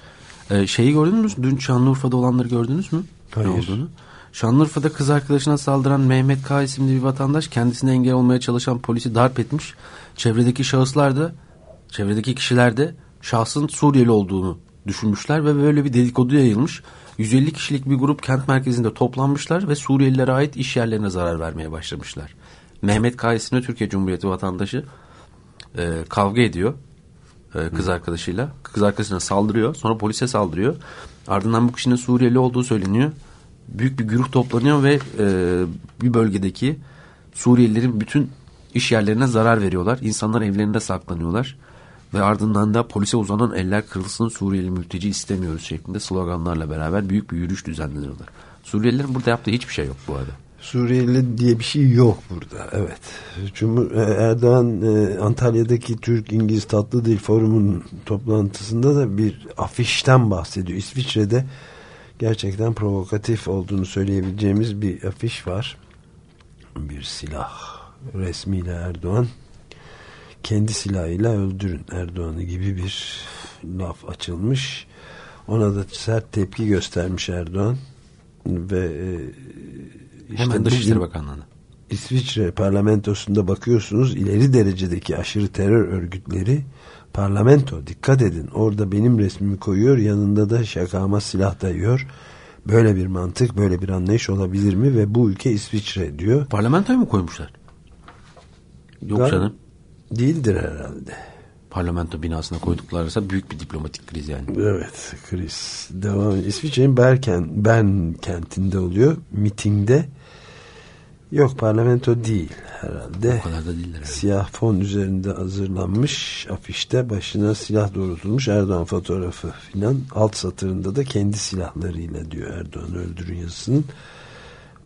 Ee, şeyi gördünüz mü? Dün Şanlıurfa'da olanları gördünüz mü? Hayır. Ne olduğunu? Şanlıurfa'da kız arkadaşına saldıran Mehmet K. isimli bir vatandaş kendisine engel olmaya çalışan polisi darp etmiş. Çevredeki şahıslar da çevredeki kişiler de şahsın Suriyeli olduğunu düşünmüşler ve böyle bir dedikodu yayılmış. 150 kişilik bir grup kent merkezinde toplanmışlar ve Suriyelilere ait iş yerlerine zarar vermeye başlamışlar. Mehmet K. isimli Türkiye Cumhuriyeti vatandaşı e, kavga ediyor e, kız arkadaşıyla. Kız arkadaşına saldırıyor. Sonra polise saldırıyor. Ardından bu kişinin Suriyeli olduğu söyleniyor. Büyük bir güruh toplanıyor ve e, bir bölgedeki Suriyelilerin bütün iş yerlerine zarar veriyorlar. İnsanlar evlerinde saklanıyorlar. Ve ardından da polise uzanan eller kırılsın Suriyeli mülteci istemiyoruz şeklinde sloganlarla beraber büyük bir yürüyüş düzenliyorlar. Suriyelilerin burada yaptığı hiçbir şey yok bu arada. Suriyeli diye bir şey yok burada. Evet. Cumhur e, Erdoğan e, Antalya'daki Türk-İngiliz Tatlı Dil Forumu'nun toplantısında da bir afişten bahsediyor. İsviçre'de gerçekten provokatif olduğunu söyleyebileceğimiz bir afiş var. Bir silah resmiyle Erdoğan kendi silahıyla öldürün Erdoğan'ı gibi bir laf açılmış. Ona da sert tepki göstermiş Erdoğan ve e, işte Hemen Dışişleri Bakanlığı'na. İsviçre parlamentosunda bakıyorsunuz ileri derecedeki aşırı terör örgütleri parlamento dikkat edin orada benim resmimi koyuyor yanında da şakama silah dayıyor. Böyle bir mantık böyle bir anlayış olabilir mi ve bu ülke İsviçre diyor. Parlamentoya mı koymuşlar? Yok Gal- canım. Değildir herhalde. Parlamento binasına koyduklarsa büyük bir diplomatik kriz yani. Evet kriz devam İsviçre'nin Berken, Bern kentinde oluyor mitingde yok parlamento değil herhalde. O kadar da değiller herhalde. Siyah fon üzerinde hazırlanmış afişte başına silah doğrultulmuş Erdoğan fotoğrafı filan alt satırında da kendi silahlarıyla diyor Erdoğan öldürün yazısının.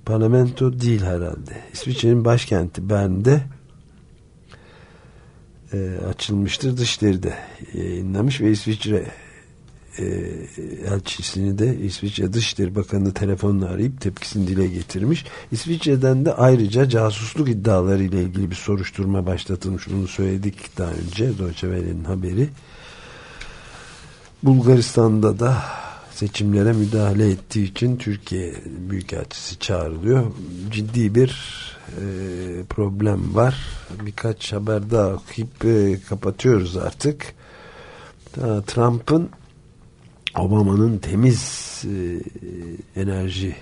Parlamento değil herhalde. İsviçre'nin başkenti Bern'de e, açılmıştır. Dışişleri de yayınlamış ve İsviçre e, elçisini de İsviçre Dışişleri Bakanı telefonla arayıp tepkisini dile getirmiş. İsviçre'den de ayrıca casusluk iddiaları ile ilgili bir soruşturma başlatılmış. Bunu söyledik daha önce Deutsche haberi. Bulgaristan'da da seçimlere müdahale ettiği için Türkiye Büyükelçisi çağrılıyor. Ciddi bir e, problem var. Birkaç haber daha okuyup e, kapatıyoruz artık. Trump'ın Obama'nın temiz e, enerji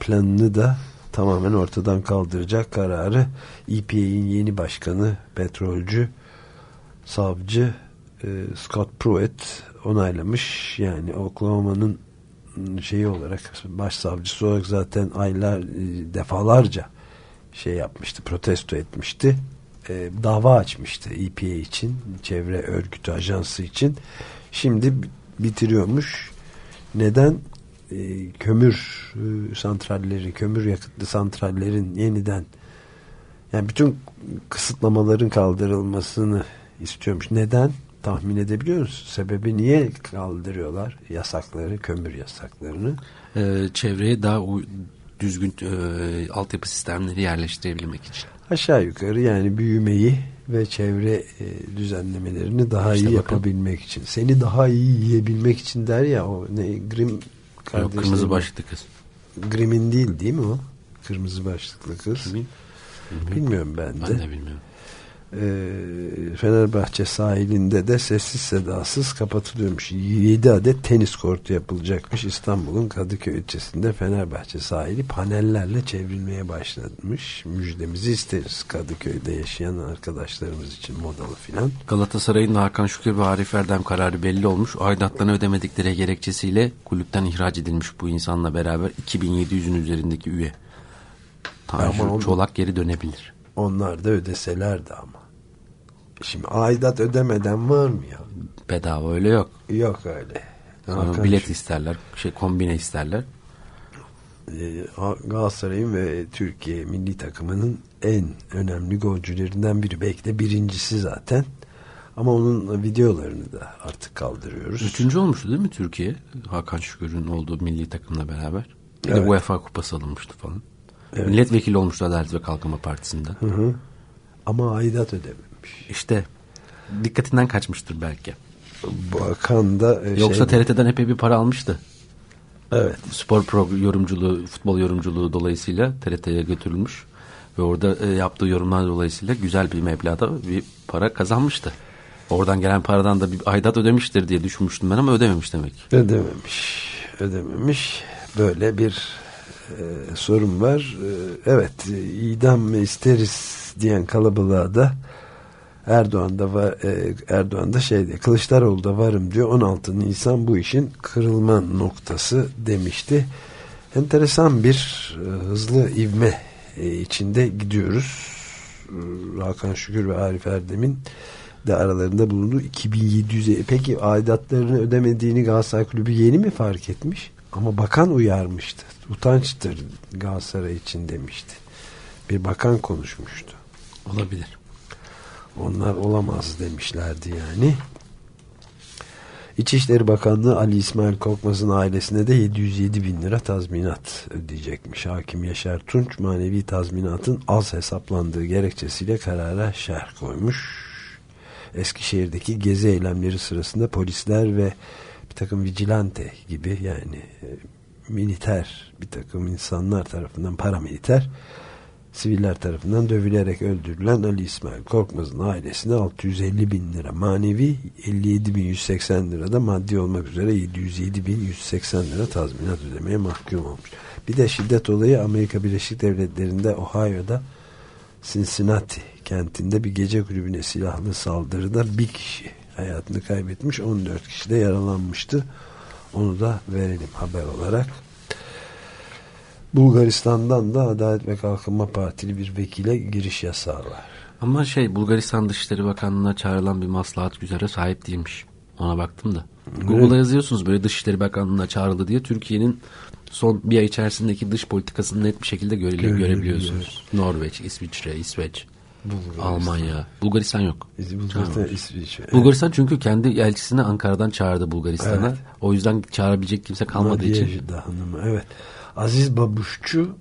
planını da tamamen ortadan kaldıracak kararı EPA'in yeni başkanı petrolcü savcı e, Scott Pruitt onaylamış. Yani Oklahoma'nın şeyi olarak başsavcısı olarak zaten aylar e, defalarca şey yapmıştı, protesto etmişti. E, dava açmıştı EPA için, çevre örgütü ajansı için. Şimdi bitiriyormuş. Neden? E, kömür e, santralleri, kömür yakıtlı santrallerin yeniden yani bütün kısıtlamaların kaldırılmasını istiyormuş. Neden? Tahmin edebiliyor musun? Sebebi niye kaldırıyorlar yasakları, kömür yasaklarını? Ee, çevreye daha düzgün e, altyapı sistemleri yerleştirebilmek için. Aşağı yukarı yani büyümeyi ve çevre e, düzenlemelerini daha İşte iyi bakın. yapabilmek için. Seni daha iyi yiyebilmek için der ya o ne Grim kardeşleri. kırmızı başlıklı kız. Grimm'in değil değil mi o? Kırmızı başlıklı kız. Kimin? Bilmiyorum ben de. Ben de bilmiyorum. Ee, Fenerbahçe sahilinde de sessiz sedasız kapatılıyormuş. 7 adet tenis kortu yapılacakmış. İstanbul'un Kadıköy ilçesinde Fenerbahçe sahili panellerle çevrilmeye başlamış. Müjdemizi isteriz Kadıköy'de yaşayan arkadaşlarımız için modalı filan. Galatasaray'ın Hakan Şükür ve Arif Erdem kararı belli olmuş. Aidatlarını ödemedikleri gerekçesiyle kulüpten ihraç edilmiş bu insanla beraber 2700'ün üzerindeki üye. Tanju Çolak geri dönebilir. Onlar da ödeselerdi ama. Şimdi aidat ödemeden var mı ya? Bedava öyle yok. Yok öyle. Sonra bilet isterler, şey kombine isterler. e, Galatasaray'ın ve Türkiye milli takımının en önemli golcülerinden biri. Belki de birincisi zaten. Ama onun videolarını da artık kaldırıyoruz. Üçüncü olmuştu değil mi Türkiye? Hakan Şükür'ün olduğu milli takımla beraber. Bir Evet. de UEFA kupası alınmıştı falan. Evet. Milletvekili olmuştu Adalet ve Kalkınma Partisi'nden. Hı hı. Ama aidat ödememiş. İşte dikkatinden kaçmıştır belki. Bakan da e, Yoksa şeyde- TRT'den epey bir para almıştı. Evet. Spor pro yorumculuğu, futbol yorumculuğu dolayısıyla TRT'ye götürülmüş. Ve orada e, yaptığı yorumlar dolayısıyla güzel bir meblağda bir para kazanmıştı. Oradan gelen paradan da bir aidat ödemiştir diye düşünmüştüm ben ama ödememiş demek. Ödememiş. Ödememiş. Böyle bir e, sorun var. E, evet. idam isteriz diyen kalabalığa da Erdoğan da var, e, Erdoğan da şeyde Kılıçdaroğlu da varım diyor. 16 Nisan bu işin kırılma noktası demişti. Enteresan bir e, hızlı ivme e, içinde gidiyoruz. E, Hakan Şükür ve Arif Erdem'in de aralarında bulunduğu 2700 e, peki aidatlarını ödemediğini Galatasaray Kulübü yeni mi fark etmiş? Ama bakan uyarmıştı. Utançtır Galatasaray için demişti. Bir bakan konuşmuştu. Olabilir. Onlar olamaz demişlerdi yani. İçişleri Bakanlığı Ali İsmail Korkmaz'ın ailesine de 707 bin lira tazminat ödeyecekmiş. Hakim Yaşar Tunç manevi tazminatın az hesaplandığı gerekçesiyle karara şerh koymuş. Eskişehir'deki gezi eylemleri sırasında polisler ve bir takım vigilante gibi yani e, militer bir takım insanlar tarafından paramiliter siviller tarafından dövülerek öldürülen Ali İsmail Korkmaz'ın ailesine 650 bin lira manevi 57 bin 180 lira da maddi olmak üzere 707 bin 180 lira tazminat ödemeye mahkum olmuş. Bir de şiddet olayı Amerika Birleşik Devletleri'nde Ohio'da Cincinnati kentinde bir gece kulübüne silahlı saldırıda bir kişi hayatını kaybetmiş 14 kişi de yaralanmıştı. Onu da verelim haber olarak. Bulgaristan'dan da Adalet ve Kalkınma Partili bir vekile giriş yasağı var. Ama şey Bulgaristan Dışişleri Bakanlığı'na çağrılan bir maslahat güzere sahip değilmiş. Ona baktım da. Google'a yazıyorsunuz böyle Dışişleri Bakanlığı'na çağrıldı diye Türkiye'nin son bir ay içerisindeki dış politikasını net bir şekilde göre, görebiliyorsunuz. Norveç, İsviçre, İsveç, Almanya. Bulgaristan yok. Bulgaristan, Çağırmamış. İsviçre. Bulgaristan çünkü kendi elçisini Ankara'dan çağırdı Bulgaristan'a. Evet. O yüzden çağırabilecek kimse kalmadığı için. Nadiyejda Hanım'ı, evet. Aziz Babuşçu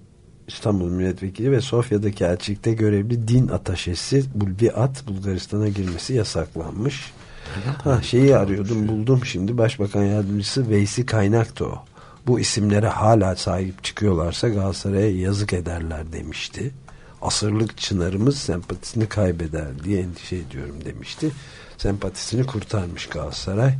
İstanbul Milletvekili ve Sofya'daki elçilikte görevli din ataşesi Bulviat Bulgaristan'a girmesi yasaklanmış. Ha, şeyi arıyordum buldum şimdi Başbakan Yardımcısı Veysi Kaynak'tı o. Bu isimlere hala sahip çıkıyorlarsa Galatasaray'a yazık ederler demişti. Asırlık çınarımız sempatisini kaybeder diye endişe ediyorum demişti. Sempatisini kurtarmış Galatasaray.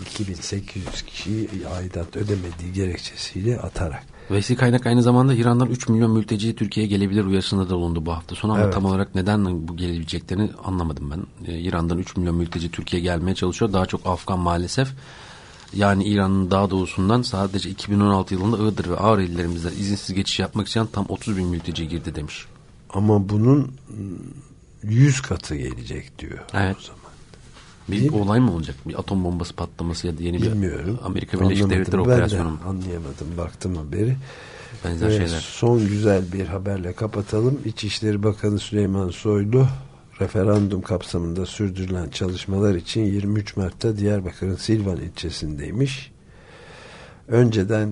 2800 kişiyi aidat ödemediği gerekçesiyle atarak. Veysi Kaynak aynı zamanda İran'dan 3 milyon mülteci Türkiye'ye gelebilir uyarısında da bulundu bu hafta sonu ama Evet. tam olarak neden bu gelebileceklerini anlamadım ben. Ee, İran'dan 3 milyon mülteci Türkiye'ye gelmeye çalışıyor. Daha çok Afgan maalesef. Yani İran'ın daha doğusundan sadece 2016 yılında Iğdır ve Ağrı illerimizden izinsiz geçiş yapmak için tam 30 bin mülteci girdi demiş. Ama bunun mm, 100 katı gelecek diyor. Evet. O zaman. Bir Değil olay mı olacak? Bir atom bombası patlaması ya da yeni Bilmiyorum. bir Amerika Birleşik. Devletleri operasyonu mu? anlayamadım. Baktım haberi. Benzer Ve şeyler. son güzel bir haberle kapatalım. İçişleri Bakanı Süleyman Soylu referandum kapsamında sürdürülen çalışmalar için 23 Mart'ta Diyarbakır'ın Silvan ilçesindeymiş. Önceden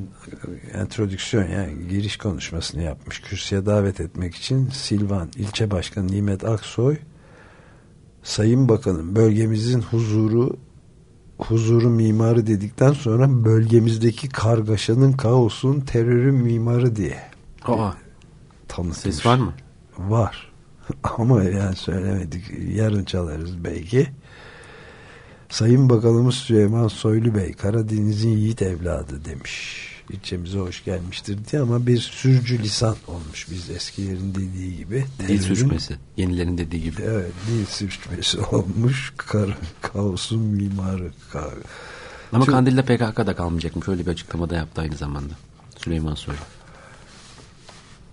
e, entrodüksiyon yani giriş konuşmasını yapmış. Kürsüye davet etmek için Silvan ilçe başkanı Nimet Aksoy Sayın Bakanım bölgemizin huzuru huzuru mimarı dedikten sonra bölgemizdeki kargaşanın, kaosun, terörün mimarı diye Aa, tanıtmış. ses var mı? Var. Ama yani söylemedik. Yarın çalarız belki. Sayın Bakanımız Süleyman Soylu Bey Karadeniz'in yiğit evladı demiş. İlçemize hoş gelmiştir diye ama bir sürücü lisan olmuş biz eskilerin dediği gibi. Dil Terörün- sürçmesi. Yenilerin dediği gibi. Evet dil sürçmesi olmuş. Kar, kaosun mimarı. Ka- Ama Çok- Kandil'de PKK da kalmayacakmış. Öyle bir açıklama da yaptı aynı zamanda. Süleyman Soylu.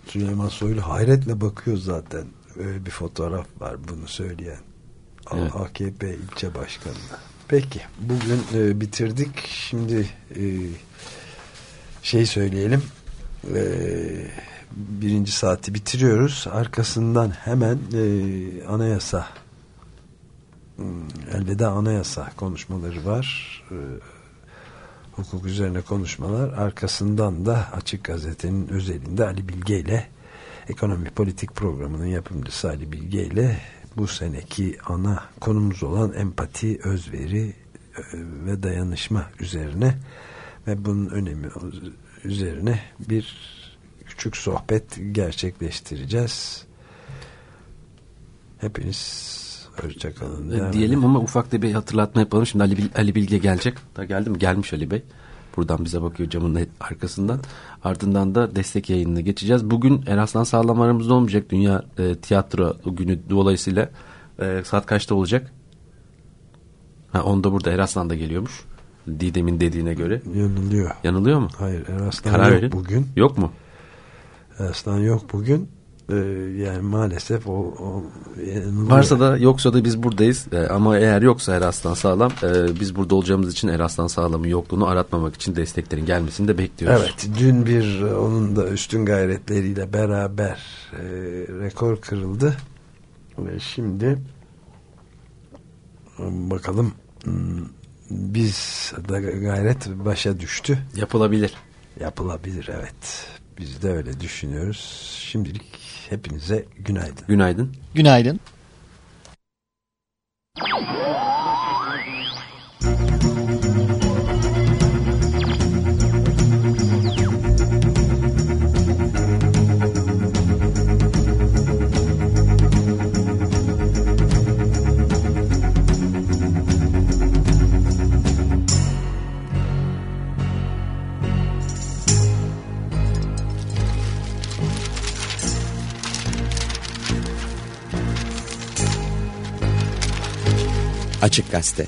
Süleyman Soylu hayretle bakıyor zaten. Öyle bir fotoğraf var bunu söyleyen. Evet. AKP ilçe başkanına. Peki bugün e, bitirdik. Şimdi e, şey söyleyelim. E, birinci saati bitiriyoruz. Arkasından hemen e, anayasa hmm, elveda anayasa konuşmaları var. E, hukuk üzerine konuşmalar. Arkasından da Açık Gazete'nin özelinde Ali Bilge ile ekonomi politik programının yapımcısı Ali Bilge ile bu seneki ana konumuz olan empati, özveri e, ve dayanışma üzerine ve bunun önemi üzerine bir küçük sohbet gerçekleştireceğiz. Hepiniz hoşçakalın. E, diyelim ama ufak da bir hatırlatma yapalım. Şimdi Ali, Bil- Ali Bilge gelecek. Da geldi mi? Gelmiş Ali Bey. Buradan bize bakıyor camın arkasından. Ardından da destek yayınına geçeceğiz. Bugün Eraslan Sağlam aramızda olmayacak. Dünya e, Tiyatro günü dolayısıyla e, saat kaçta olacak? Ha, onda burada Eraslan da geliyormuş. Didem'in dediğine göre. Yanılıyor. Yanılıyor mu? Hayır Eraslan Karar yok verin. bugün. Yok mu? Eraslan yok bugün. Ee, yani maalesef o, o yanılıyor. Varsa da yoksa da biz buradayız. E, ama eğer yoksa Eraslan Sağlam e, biz burada olacağımız için Eraslan Sağlam'ın yokluğunu aratmamak için desteklerin gelmesini de bekliyoruz. Evet dün bir e, onun da üstün gayretleriyle beraber e, rekor kırıldı ve şimdi bakalım hmm, biz da gayret başa düştü Yapılabilir. yapılabilir evet biz de öyle düşünüyoruz şimdilik hepinize günaydın Günaydın. Günaydın. Açık Gazete.